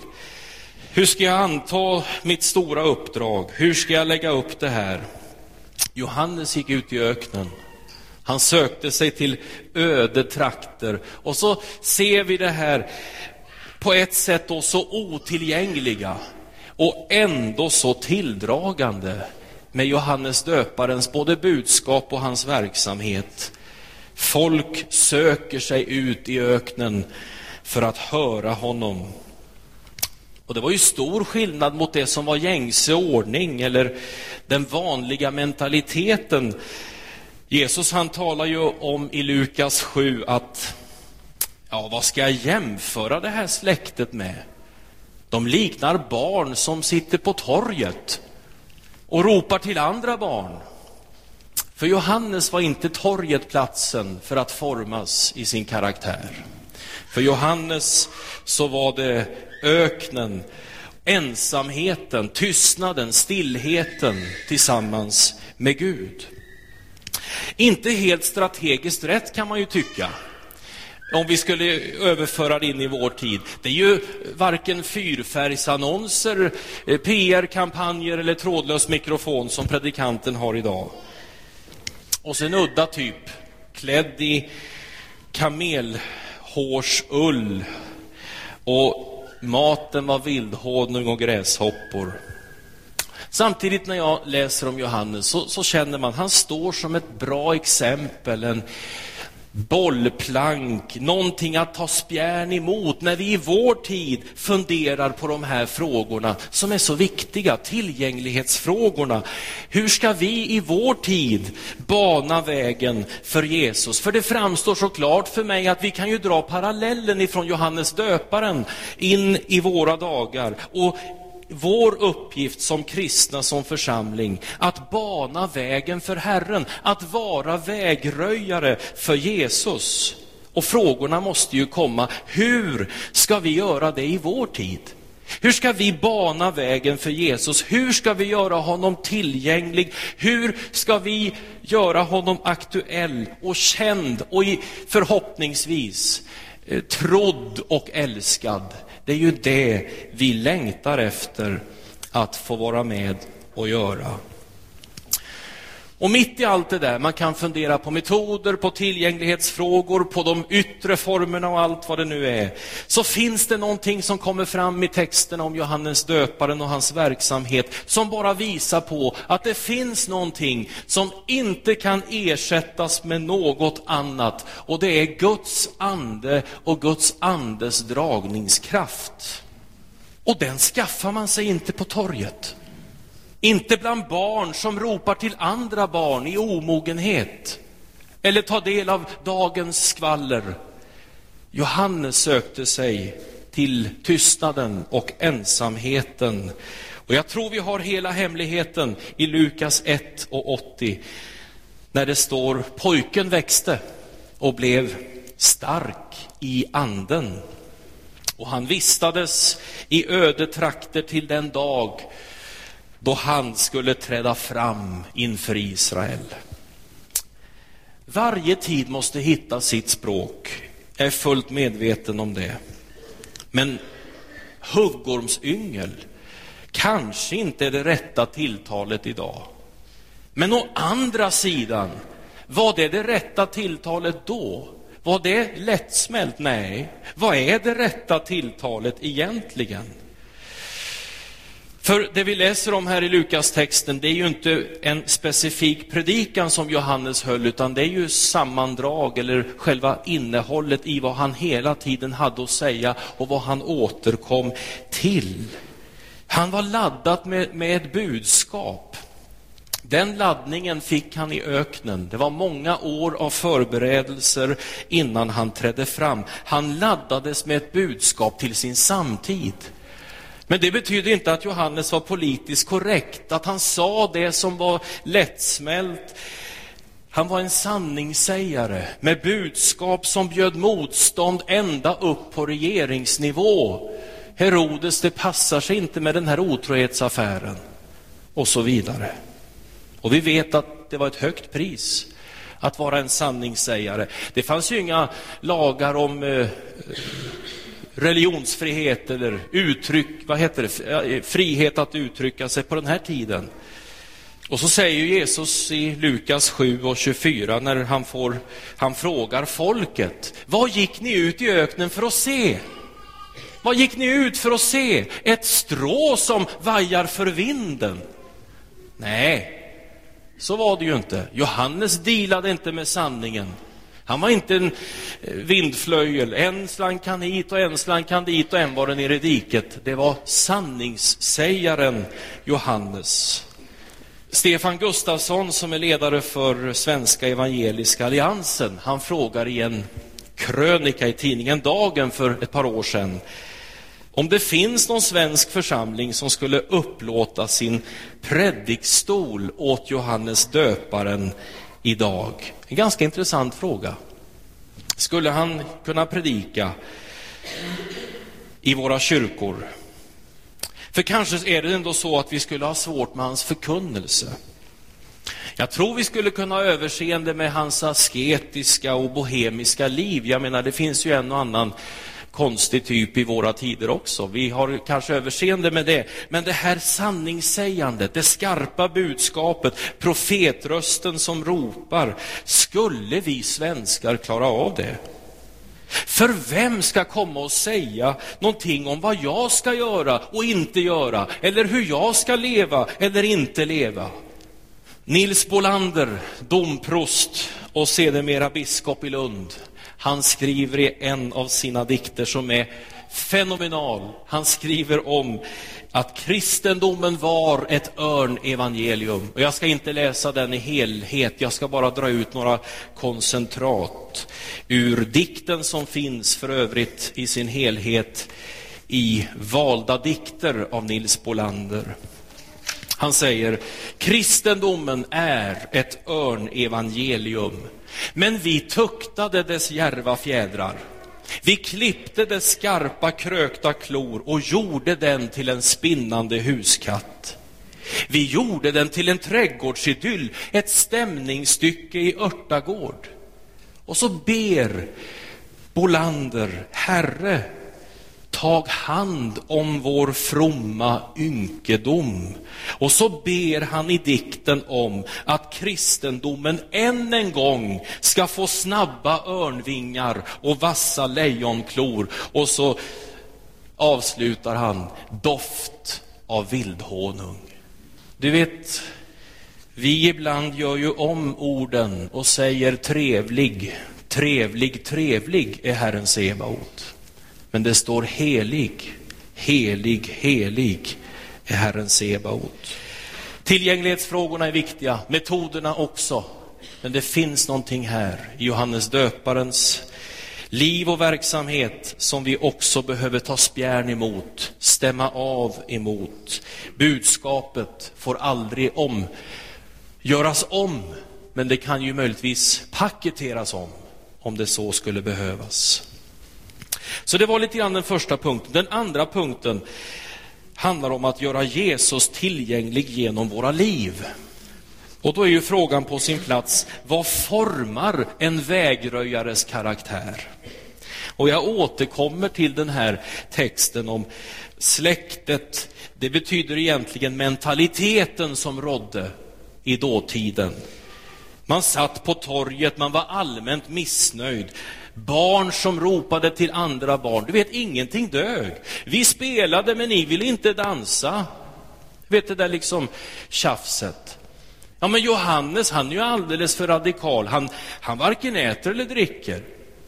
Hur ska jag anta mitt stora uppdrag? Hur ska jag lägga upp det här? Johannes gick ut i öknen. Han sökte sig till öde trakter. Och så ser vi det här på ett sätt då så otillgängliga och ändå så tilldragande med Johannes döparens både budskap och hans verksamhet. Folk söker sig ut i öknen för att höra honom. Och det var ju stor skillnad mot det som var gängse ordning eller den vanliga mentaliteten. Jesus han talar ju om i Lukas 7 att, ja vad ska jag jämföra det här släktet med? De liknar barn som sitter på torget och ropar till andra barn. För Johannes var inte torget platsen för att formas i sin karaktär. För Johannes så var det öknen, ensamheten, tystnaden, stillheten tillsammans med Gud. Inte helt strategiskt rätt kan man ju tycka. Om vi skulle överföra det in i vår tid. Det är ju varken fyrfärgsannonser, eh, PR-kampanjer eller trådlös mikrofon som predikanten har idag. Och sen udda typ, klädd i kamelhårsull och maten var vildhonung och gräshoppor. Samtidigt när jag läser om Johannes så, så känner man han står som ett bra exempel, en bollplank, någonting att ta spjärn emot när vi i vår tid funderar på de här frågorna som är så viktiga, tillgänglighetsfrågorna. Hur ska vi i vår tid bana vägen för Jesus? För det framstår så klart för mig att vi kan ju dra parallellen ifrån Johannes döparen in i våra dagar och vår uppgift som kristna, som församling, att bana vägen för Herren, att vara vägröjare för Jesus. Och frågorna måste ju komma, hur ska vi göra det i vår tid? Hur ska vi bana vägen för Jesus? Hur ska vi göra honom tillgänglig? Hur ska vi göra honom aktuell och känd och förhoppningsvis eh, trodd och älskad det är ju det vi längtar efter att få vara med och göra. Och mitt i allt det där, man kan fundera på metoder, på tillgänglighetsfrågor, på de yttre formerna och allt vad det nu är, så finns det någonting som kommer fram i texterna om Johannes döparen och hans verksamhet, som bara visar på att det finns någonting som inte kan ersättas med något annat, och det är Guds ande och Guds andes dragningskraft. Och den skaffar man sig inte på torget. Inte bland barn som ropar till andra barn i omogenhet eller tar del av dagens skvaller. Johannes sökte sig till tystnaden och ensamheten. Och jag tror vi har hela hemligheten i Lukas 1 och 80 när det står pojken växte och blev stark i anden. Och han vistades i öde trakter till den dag då han skulle träda fram inför Israel. Varje tid måste hitta sitt språk. Jag är fullt medveten om det. Men huggormsyngel kanske inte är det rätta tilltalet idag. Men å andra sidan, var det det rätta tilltalet då? Var det lättsmält? Nej. Vad är det rätta tilltalet egentligen? För det vi läser om här i Lukas-texten, det är ju inte en specifik predikan som Johannes höll, utan det är ju sammandrag eller själva innehållet i vad han hela tiden hade att säga och vad han återkom till. Han var laddad med, med ett budskap. Den laddningen fick han i öknen. Det var många år av förberedelser innan han trädde fram. Han laddades med ett budskap till sin samtid. Men det betyder inte att Johannes var politiskt korrekt, att han sa det som var lättsmält. Han var en sanningssägare med budskap som bjöd motstånd ända upp på regeringsnivå. Herodes, det passar sig inte med den här otrohetsaffären. Och så vidare. Och vi vet att det var ett högt pris att vara en sanningssägare. Det fanns ju inga lagar om eh, religionsfrihet eller uttryck, vad heter det, eh, frihet att uttrycka sig på den här tiden. Och så säger Jesus i Lukas 7 och 24 när han, får, han frågar folket, vad gick ni ut i öknen för att se? Vad gick ni ut för att se? Ett strå som vajar för vinden? Nej, så var det ju inte. Johannes dealade inte med sanningen. Han var inte en eh, vindflöjel. En slank han hit och en slank han dit och en var nere i diket. Det var sanningssägaren Johannes. Stefan Gustafsson som är ledare för Svenska Evangeliska Alliansen, han frågar i en krönika i tidningen Dagen för ett par år sedan om det finns någon svensk församling som skulle upplåta sin predikstol åt Johannes döparen idag? En ganska intressant fråga. Skulle han kunna predika i våra kyrkor? För kanske är det ändå så att vi skulle ha svårt med hans förkunnelse. Jag tror vi skulle kunna ha överseende med hans asketiska och bohemiska liv. Jag menar, det finns ju en och annan konstig typ i våra tider också. Vi har kanske överseende med det. Men det här sanningssägandet, det skarpa budskapet, profetrösten som ropar, skulle vi svenskar klara av det? För vem ska komma och säga någonting om vad jag ska göra och inte göra, eller hur jag ska leva eller inte leva? Nils Bolander, domprost och sedermera biskop i Lund, han skriver i en av sina dikter som är fenomenal. Han skriver om att kristendomen var ett örnevangelium. Och jag ska inte läsa den i helhet, jag ska bara dra ut några koncentrat ur dikten som finns för övrigt i sin helhet i valda dikter av Nils Bolander. Han säger, kristendomen är ett örnevangelium men vi tuktade dess järva fjädrar. Vi klippte dess skarpa krökta klor och gjorde den till en spinnande huskatt. Vi gjorde den till en trädgårdsidyll, ett stämningsstycke i örtagård. Och så ber Bolander, Herre, tag hand om vår fromma ynkedom. Och så ber han i dikten om att kristendomen än en gång ska få snabba örnvingar och vassa lejonklor. Och så avslutar han doft av vildhonung. Du vet, vi ibland gör ju om orden och säger trevlig, trevlig, trevlig är Herren Sebaot. Men det står helig, helig, helig är Herren Sebaot. Tillgänglighetsfrågorna är viktiga, metoderna också. Men det finns någonting här i Johannes döparens liv och verksamhet som vi också behöver ta spjärn emot, stämma av emot. Budskapet får aldrig om, göras om, men det kan ju möjligtvis paketeras om, om det så skulle behövas. Så det var lite grann den första punkten. Den andra punkten handlar om att göra Jesus tillgänglig genom våra liv. Och då är ju frågan på sin plats, vad formar en vägröjares karaktär? Och jag återkommer till den här texten om släktet. Det betyder egentligen mentaliteten som rådde i dåtiden. Man satt på torget, man var allmänt missnöjd. Barn som ropade till andra barn. Du vet, ingenting dög. Vi spelade, men ni ville inte dansa. Du vet det där liksom tjafset. Ja, men Johannes, han är ju alldeles för radikal. Han, han varken äter eller dricker.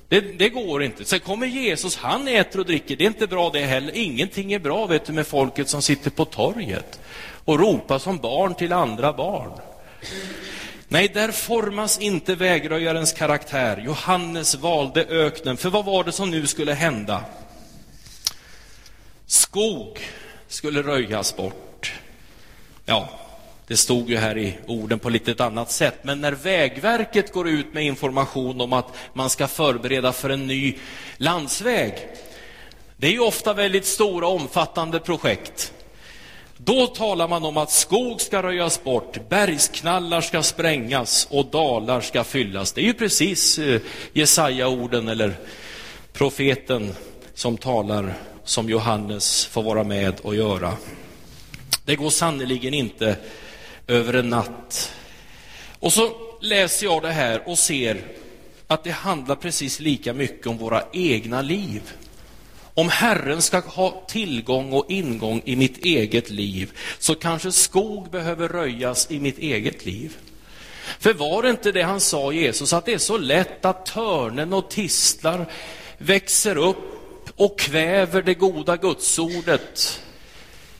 Det, det, går inte. Sen kommer Jesus, han äter och dricker. Det är inte bra det heller. Ingenting är bra vet du, med folket som sitter på torget och ropar som barn till andra barn. Nej, där formas inte vägröjarens karaktär. Johannes valde öknen, för vad var det som nu skulle hända? Skog skulle röjas bort. Ja, det stod ju här i orden på lite ett annat sätt, men när Vägverket går ut med information om att man ska förbereda för en ny landsväg, det är ju ofta väldigt stora omfattande projekt. Då talar man om att skog ska röjas bort, bergsknallar ska sprängas och dalar ska fyllas. Det är ju precis eh, Jesaja-orden eller profeten som talar som Johannes får vara med och göra. Det går sannerligen inte över en natt. Och så läser jag det här och ser att det handlar precis lika mycket om våra egna liv. Om Herren ska ha tillgång och ingång i mitt eget liv så kanske skog behöver röjas i mitt eget liv. För var det inte det han sa, Jesus, att det är så lätt att törnen och tistlar växer upp och kväver det goda gudsordet.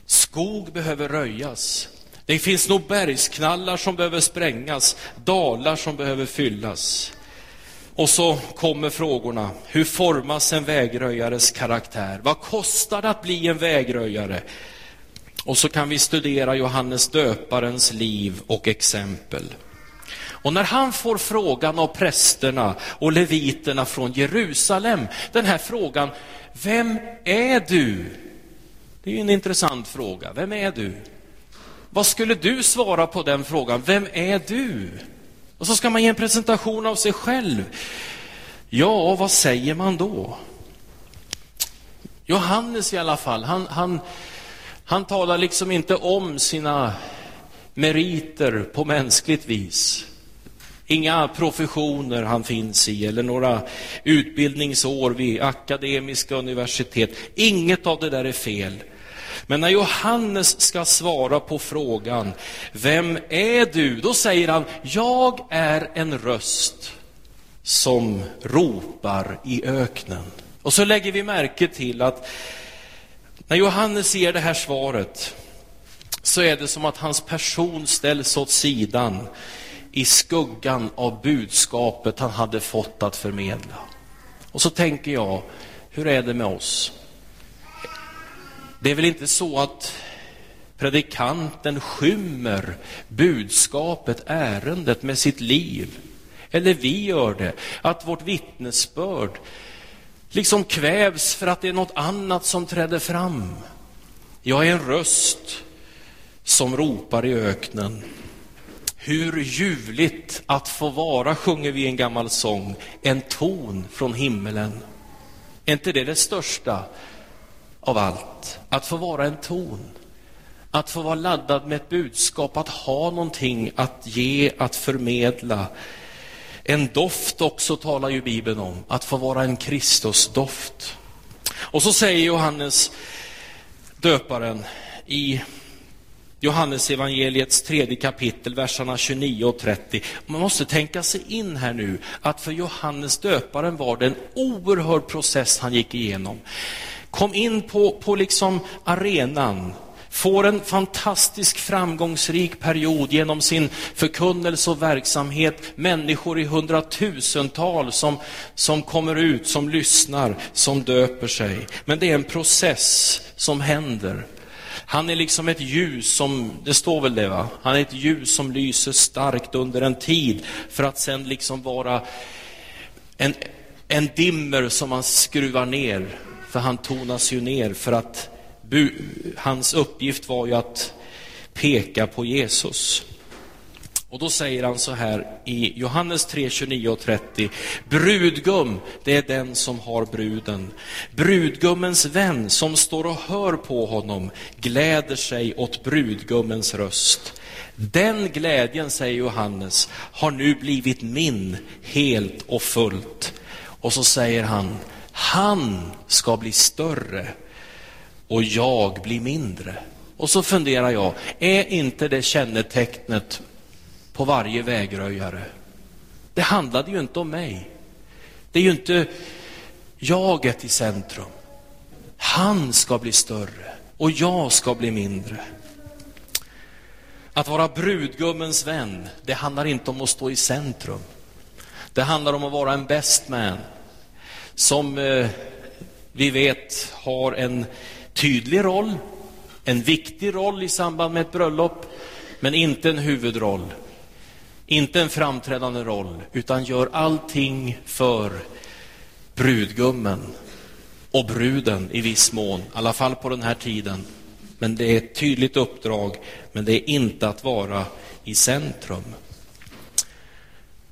Skog behöver röjas. Det finns nog bergsknallar som behöver sprängas, dalar som behöver fyllas. Och så kommer frågorna. Hur formas en vägröjares karaktär? Vad kostar det att bli en vägröjare? Och så kan vi studera Johannes döparens liv och exempel. Och när han får frågan av prästerna och leviterna från Jerusalem, den här frågan, vem är du? Det är en intressant fråga. Vem är du? Vad skulle du svara på den frågan? Vem är du? Och så ska man ge en presentation av sig själv. Ja, vad säger man då? Johannes i alla fall, han, han, han talar liksom inte om sina meriter på mänskligt vis. Inga professioner han finns i eller några utbildningsår vid akademiska universitet. Inget av det där är fel. Men när Johannes ska svara på frågan, vem är du? Då säger han, jag är en röst som ropar i öknen. Och så lägger vi märke till att när Johannes ger det här svaret så är det som att hans person ställs åt sidan i skuggan av budskapet han hade fått att förmedla. Och så tänker jag, hur är det med oss? Det är väl inte så att predikanten skymmer budskapet, ärendet med sitt liv? Eller vi gör det, att vårt vittnesbörd liksom kvävs för att det är något annat som träder fram. Jag är en röst som ropar i öknen. Hur ljuvligt att få vara, sjunger vi en gammal sång, en ton från himmelen. Är inte det det största av allt? Att få vara en ton, att få vara laddad med ett budskap, att ha någonting att ge, att förmedla. En doft också talar ju Bibeln om, att få vara en Kristusdoft. Och så säger Johannes döparen i Johannes evangeliets tredje kapitel, verserna 29 och 30. Man måste tänka sig in här nu att för Johannes döparen var det en oerhörd process han gick igenom. Kom in på, på liksom arenan, får en fantastisk framgångsrik period genom sin förkunnelse och verksamhet. Människor i hundratusental som, som kommer ut, som lyssnar, som döper sig. Men det är en process som händer. Han är liksom ett ljus som, det står väl det va? Han är ett ljus som lyser starkt under en tid för att sen liksom vara en, en dimmer som man skruvar ner, för han tonas ju ner för att bu, hans uppgift var ju att peka på Jesus. Och då säger han så här i Johannes 3, 29 och 30. Brudgum, det är den som har bruden. Brudgummens vän som står och hör på honom gläder sig åt brudgummens röst. Den glädjen, säger Johannes, har nu blivit min helt och fullt. Och så säger han, han ska bli större och jag blir mindre. Och så funderar jag, är inte det kännetecknet på varje vägröjare? Det handlade ju inte om mig. Det är ju inte jaget i centrum. Han ska bli större och jag ska bli mindre. Att vara brudgummens vän, det handlar inte om att stå i centrum. Det handlar om att vara en best man som eh, vi vet har en tydlig roll, en viktig roll i samband med ett bröllop, men inte en huvudroll, inte en framträdande roll, utan gör allting för brudgummen och bruden i viss mån, i alla fall på den här tiden. Men det är ett tydligt uppdrag, men det är inte att vara i centrum.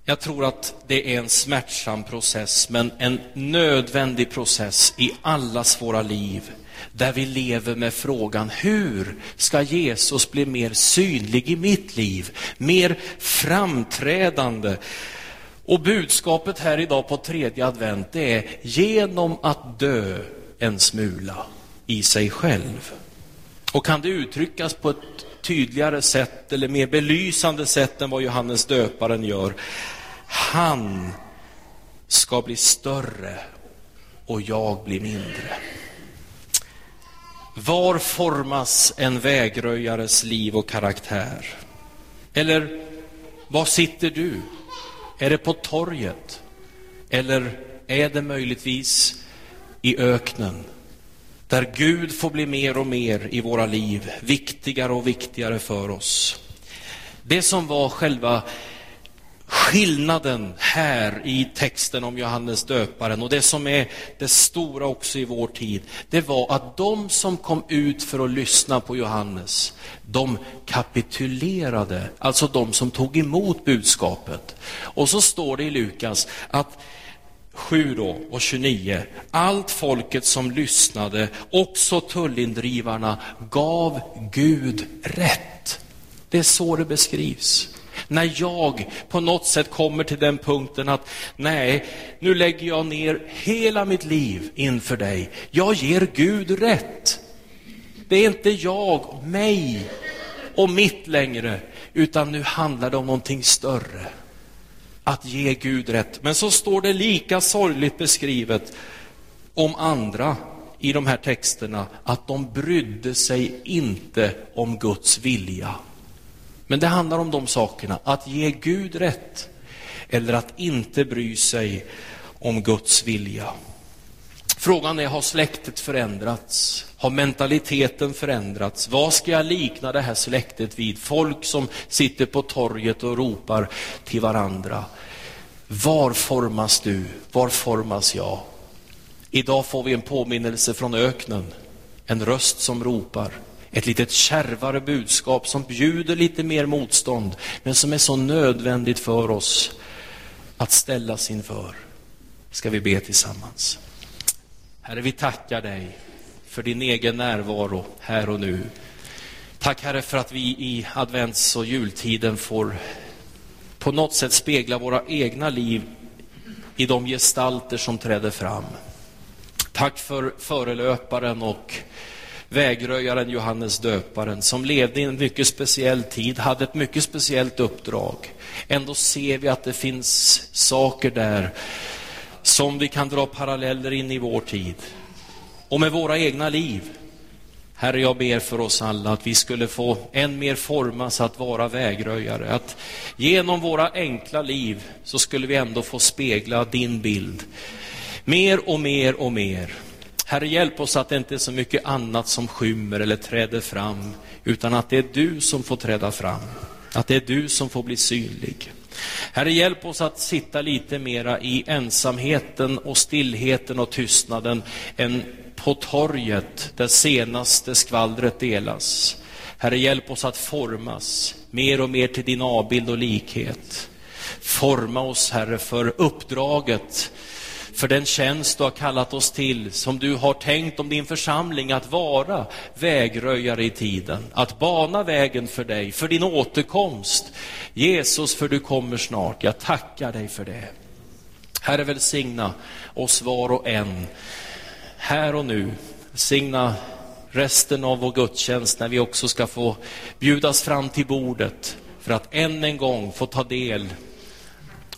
Jag tror att det är en smärtsam process, men en nödvändig process i allas våra liv, där vi lever med frågan hur ska Jesus bli mer synlig i mitt liv, mer framträdande? Och budskapet här idag på tredje advent är genom att dö en smula i sig själv. Och kan det uttryckas på ett tydligare sätt eller mer belysande sätt än vad Johannes döparen gör? Han ska bli större och jag blir mindre. Var formas en vägröjares liv och karaktär? Eller var sitter du? Är det på torget? Eller är det möjligtvis i öknen? Där Gud får bli mer och mer i våra liv, viktigare och viktigare för oss. Det som var själva skillnaden här i texten om Johannes döparen och det som är det stora också i vår tid, det var att de som kom ut för att lyssna på Johannes, de kapitulerade, alltså de som tog emot budskapet. Och så står det i Lukas att 7 då och 29. Allt folket som lyssnade, också tullindrivarna, gav Gud rätt. Det är så det beskrivs. När jag på något sätt kommer till den punkten att nej, nu lägger jag ner hela mitt liv inför dig. Jag ger Gud rätt. Det är inte jag, mig och mitt längre, utan nu handlar det om någonting större. Att ge Gud rätt. Men så står det lika sorgligt beskrivet om andra i de här texterna, att de brydde sig inte om Guds vilja. Men det handlar om de sakerna, att ge Gud rätt eller att inte bry sig om Guds vilja. Frågan är, har släktet förändrats? Har mentaliteten förändrats? Vad ska jag likna det här släktet vid? Folk som sitter på torget och ropar till varandra. Var formas du? Var formas jag? Idag får vi en påminnelse från öknen, en röst som ropar ett litet kärvare budskap som bjuder lite mer motstånd, men som är så nödvändigt för oss att ställas inför. Ska vi be tillsammans. Herre, vi tackar dig för din egen närvaro här och nu. Tack Herre för att vi i advents och jultiden får på något sätt spegla våra egna liv i de gestalter som träder fram. Tack för förelöparen och vägröjaren Johannes döparen som levde i en mycket speciell tid, hade ett mycket speciellt uppdrag. Ändå ser vi att det finns saker där som vi kan dra paralleller in i vår tid. Och med våra egna liv. Herre, jag ber för oss alla att vi skulle få än mer formas att vara vägröjare. Att genom våra enkla liv så skulle vi ändå få spegla din bild. Mer och mer och mer. Herre, hjälp oss att det inte är så mycket annat som skymmer eller träder fram, utan att det är du som får träda fram, att det är du som får bli synlig. Herre, hjälp oss att sitta lite mera i ensamheten och stillheten och tystnaden än på torget där senaste skvallret delas. Herre, hjälp oss att formas mer och mer till din avbild och likhet. Forma oss, Herre, för uppdraget för den tjänst du har kallat oss till, som du har tänkt om din församling att vara vägröjare i tiden, att bana vägen för dig, för din återkomst. Jesus, för du kommer snart. Jag tackar dig för det. Herre, välsigna oss var och en, här och nu. Välsigna resten av vår gudstjänst när vi också ska få bjudas fram till bordet för att än en gång få ta del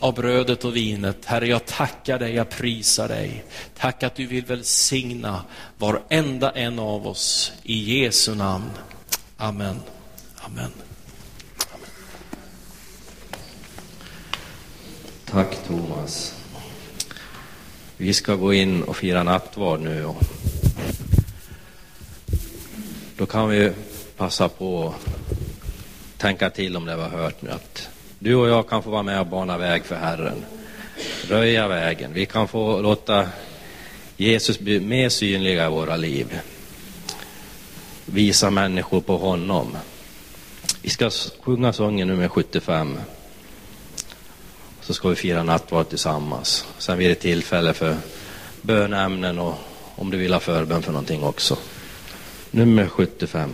av brödet och vinet. Herre, jag tackar dig, jag prisar dig. Tack att du vill välsigna varenda en av oss. I Jesu namn. Amen. Amen. Tack Thomas. Vi ska gå in och fira nattvard nu. Och då kan vi passa på att tänka till om det vi har hört nu. Att du och jag kan få vara med och bana väg för Herren. Röja vägen. Vi kan få låta Jesus bli mer synliga i våra liv. Visa människor på honom. Vi ska sjunga sången nummer 75. Så ska vi fira nattvard tillsammans. Sen blir det tillfälle för bönämnen och om du vill ha förbön för någonting också. Nummer 75.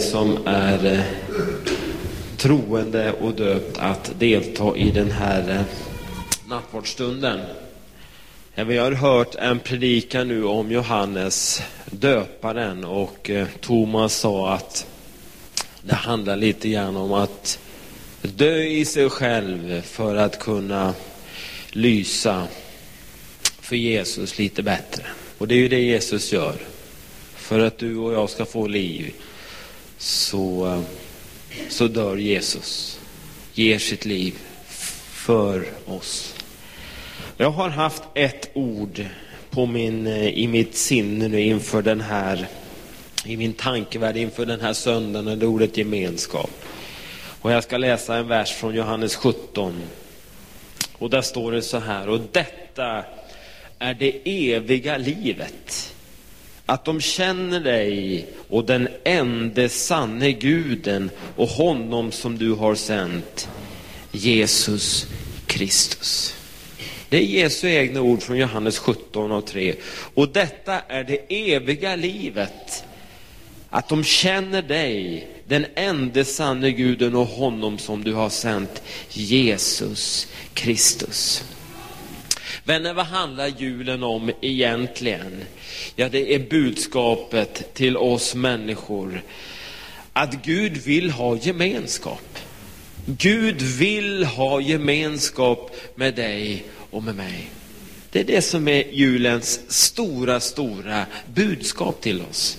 Dig som är eh, troende och döpt att delta i den här eh, nattvardsstunden. Vi har hört en predikan nu om Johannes döparen och eh, Thomas sa att det handlar lite grann om att dö i sig själv för att kunna lysa för Jesus lite bättre. Och det är ju det Jesus gör. För att du och jag ska få liv så, så dör Jesus. Ger sitt liv för oss. Jag har haft ett ord på min, i mitt sinne nu inför den här, i min tankevärld inför den här söndagen, det ordet gemenskap. Och jag ska läsa en vers från Johannes 17. Och där står det så här, och detta är det eviga livet. Att de känner dig och den ende sanne guden och honom som du har sänt, Jesus Kristus. Det är Jesu egna ord från Johannes 17 och 3. Och detta är det eviga livet. Att de känner dig, den ende sanne guden och honom som du har sänt, Jesus Kristus. Vänner, vad handlar julen om egentligen? Ja, det är budskapet till oss människor att Gud vill ha gemenskap. Gud vill ha gemenskap med dig och med mig. Det är det som är julens stora, stora budskap till oss.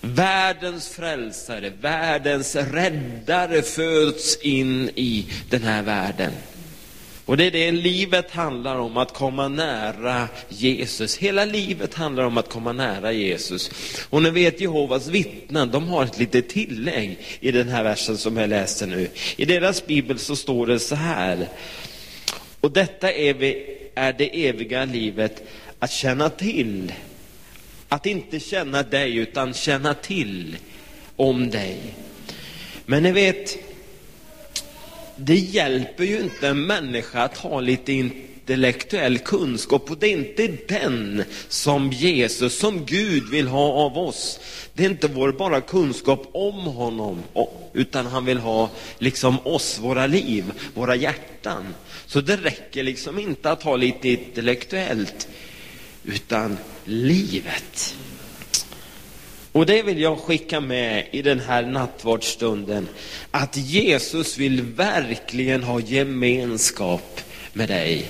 Världens frälsare, världens räddare föds in i den här världen. Och det är det livet handlar om, att komma nära Jesus. Hela livet handlar om att komma nära Jesus. Och ni vet Jehovas vittnen, de har ett litet tillägg i den här versen som jag läste nu. I deras bibel så står det så här. Och detta är, vi, är det eviga livet, att känna till. Att inte känna dig, utan känna till om dig. Men ni vet, det hjälper ju inte en människa att ha lite intellektuell kunskap och det är inte den som Jesus, som Gud vill ha av oss. Det är inte vår bara kunskap om honom, utan han vill ha liksom oss, våra liv, våra hjärtan. Så det räcker liksom inte att ha lite intellektuellt, utan livet. Och det vill jag skicka med i den här nattvardsstunden, att Jesus vill verkligen ha gemenskap med dig.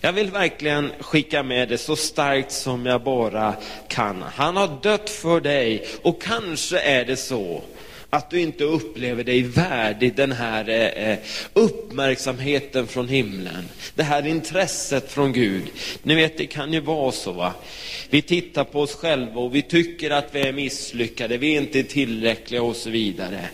Jag vill verkligen skicka med det så starkt som jag bara kan. Han har dött för dig och kanske är det så att du inte upplever dig värdig den här eh, eh, uppmärksamheten från himlen. Det här intresset från Gud. Ni vet, det kan ju vara så. Va? Vi tittar på oss själva och vi tycker att vi är misslyckade, vi är inte tillräckliga och så vidare.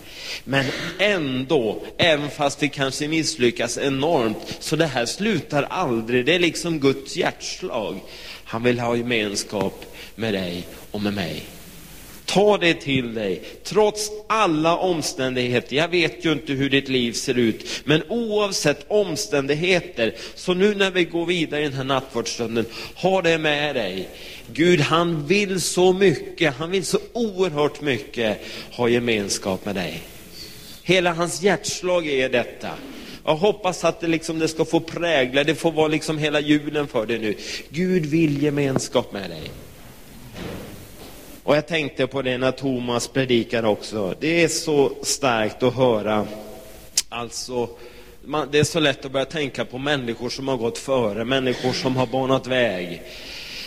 Men ändå, även fast vi kanske misslyckas enormt, så det här slutar aldrig. Det är liksom Guds hjärtslag. Han vill ha gemenskap med dig och med mig. Ta det till dig, trots alla omständigheter. Jag vet ju inte hur ditt liv ser ut, men oavsett omständigheter, så nu när vi går vidare i den här nattvardsstunden, ha det med dig. Gud, han vill så mycket, han vill så oerhört mycket ha gemenskap med dig. Hela hans hjärtslag är detta. Jag hoppas att det, liksom, det ska få prägla, det får vara liksom hela julen för dig nu. Gud vill gemenskap med dig. Och jag tänkte på det när Thomas predikade också. Det är så starkt att höra. Alltså, man, det är så lätt att börja tänka på människor som har gått före, människor som har banat väg.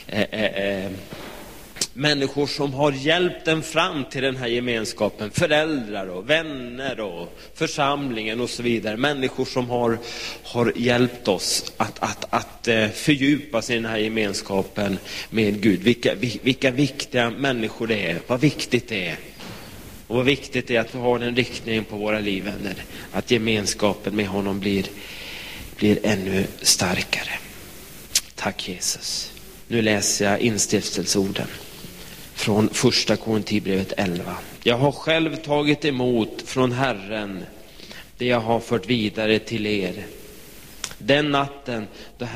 Eh, eh, eh människor som har hjälpt en fram till den här gemenskapen. Föräldrar och vänner och församlingen och så vidare. Människor som har, har hjälpt oss att, att, att eh, fördjupa sig i den här gemenskapen med Gud. Vilka, vilka viktiga människor det är, vad viktigt det är. Och vad viktigt det är att vi har den riktningen på våra liv, vänner. Att gemenskapen med honom blir, blir ännu starkare. Tack Jesus. Nu läser jag instiftelseorden från första Korintierbrevet 11. Jag har själv tagit emot från Herren det jag har fört vidare till er. Den natten då,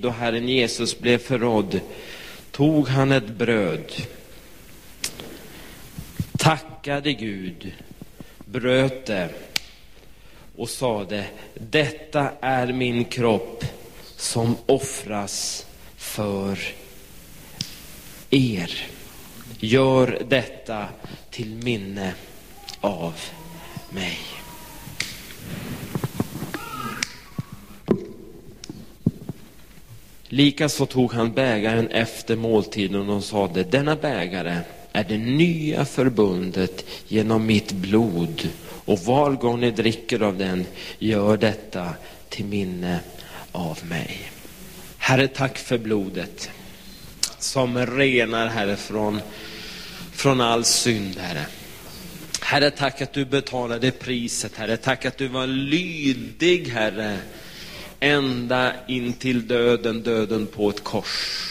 då Herren Jesus blev förrådd tog han ett bröd, tackade Gud, bröt det och sade, detta är min kropp som offras för er. Gör detta till minne av mig. Likaså tog han bägaren efter måltiden och sade, denna bägare är det nya förbundet genom mitt blod och var gång ni dricker av den, gör detta till minne av mig. Herre, tack för blodet som renar, Herre, från, från all synd, Herre. Herre, tack att du betalade priset, Herre. Tack att du var lydig, Herre, ända in till döden, döden på ett kors.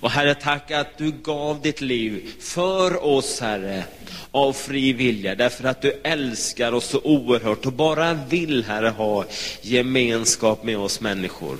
Och Herre, tack att du gav ditt liv för oss, Herre, av fri vilja, därför att du älskar oss så oerhört och bara vill, Herre, ha gemenskap med oss människor.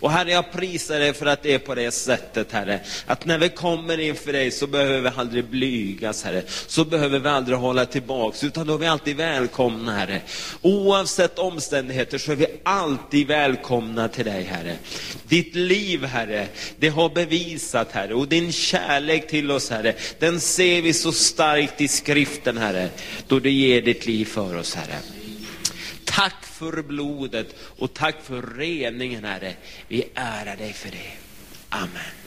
Och Herre, jag prisar dig för att det är på det sättet, Herre, att när vi kommer inför dig så behöver vi aldrig blygas, Herre. Så behöver vi aldrig hålla tillbaks, utan då är vi alltid välkomna, Herre. Oavsett omständigheter så är vi alltid välkomna till dig, Herre. Ditt liv, Herre, det har bevisat, Herre, och din kärlek till oss, Herre, den ser vi så starkt i skriften, Herre, då du ger ditt liv för oss, Herre. Tack för blodet och tack för reningen, Herre. Vi ärar dig för det. Amen.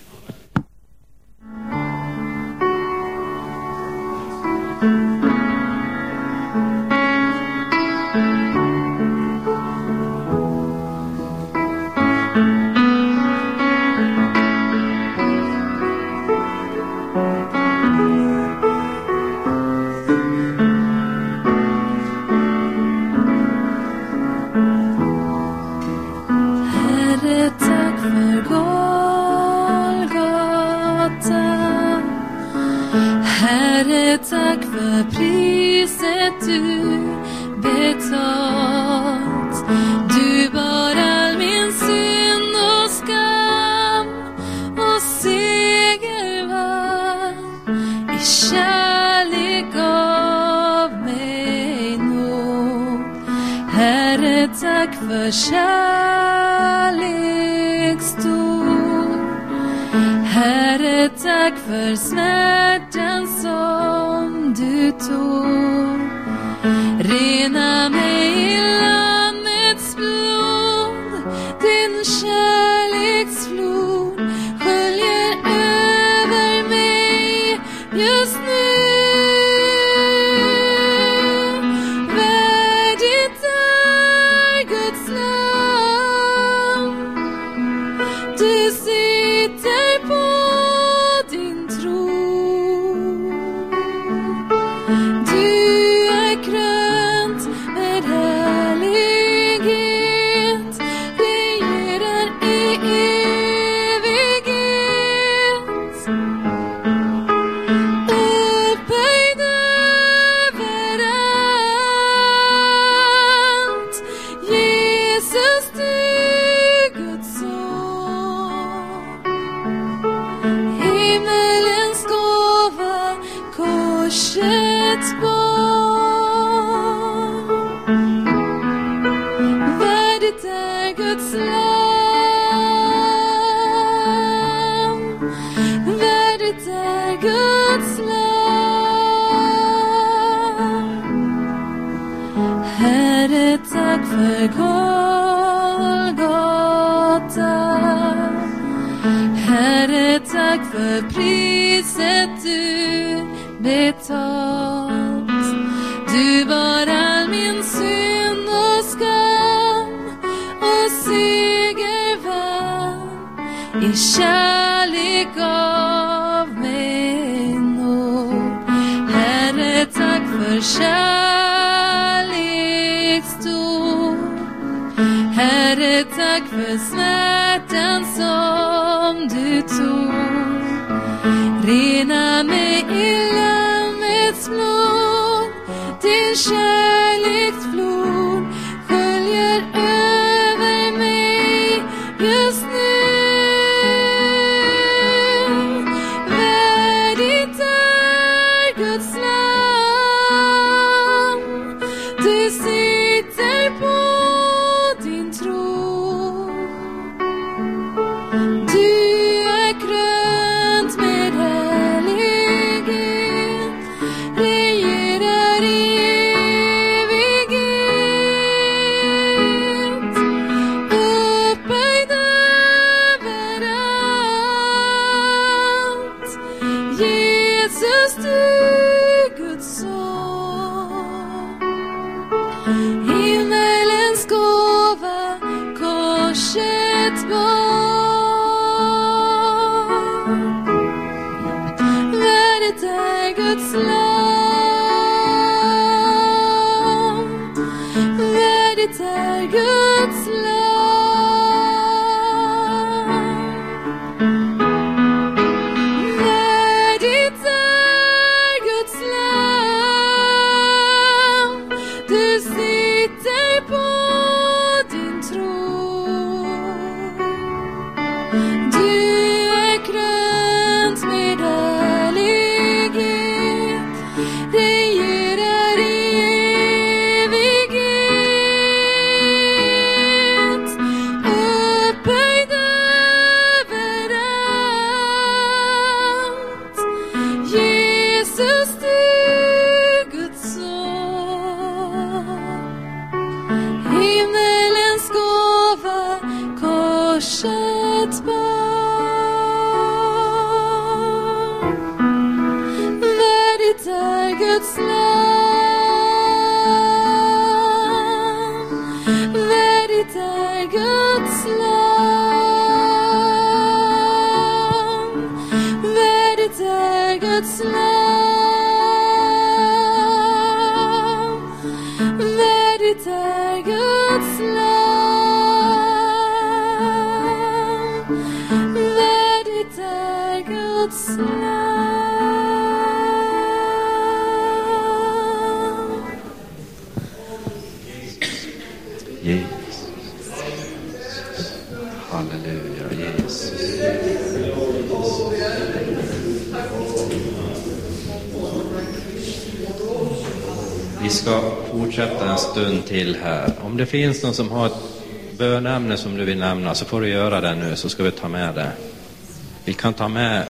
tack för priset du betalt. Du bar all min synd och skam och seger vann. I kärlek gav mig nåd. Herre, tack för kärlek stor. Herre, tack för smärtan sorg ett år. Rena mig till här. Om det finns någon som har ett bönämne som du vill nämna så får du göra det nu så ska vi ta med det. Vi kan ta med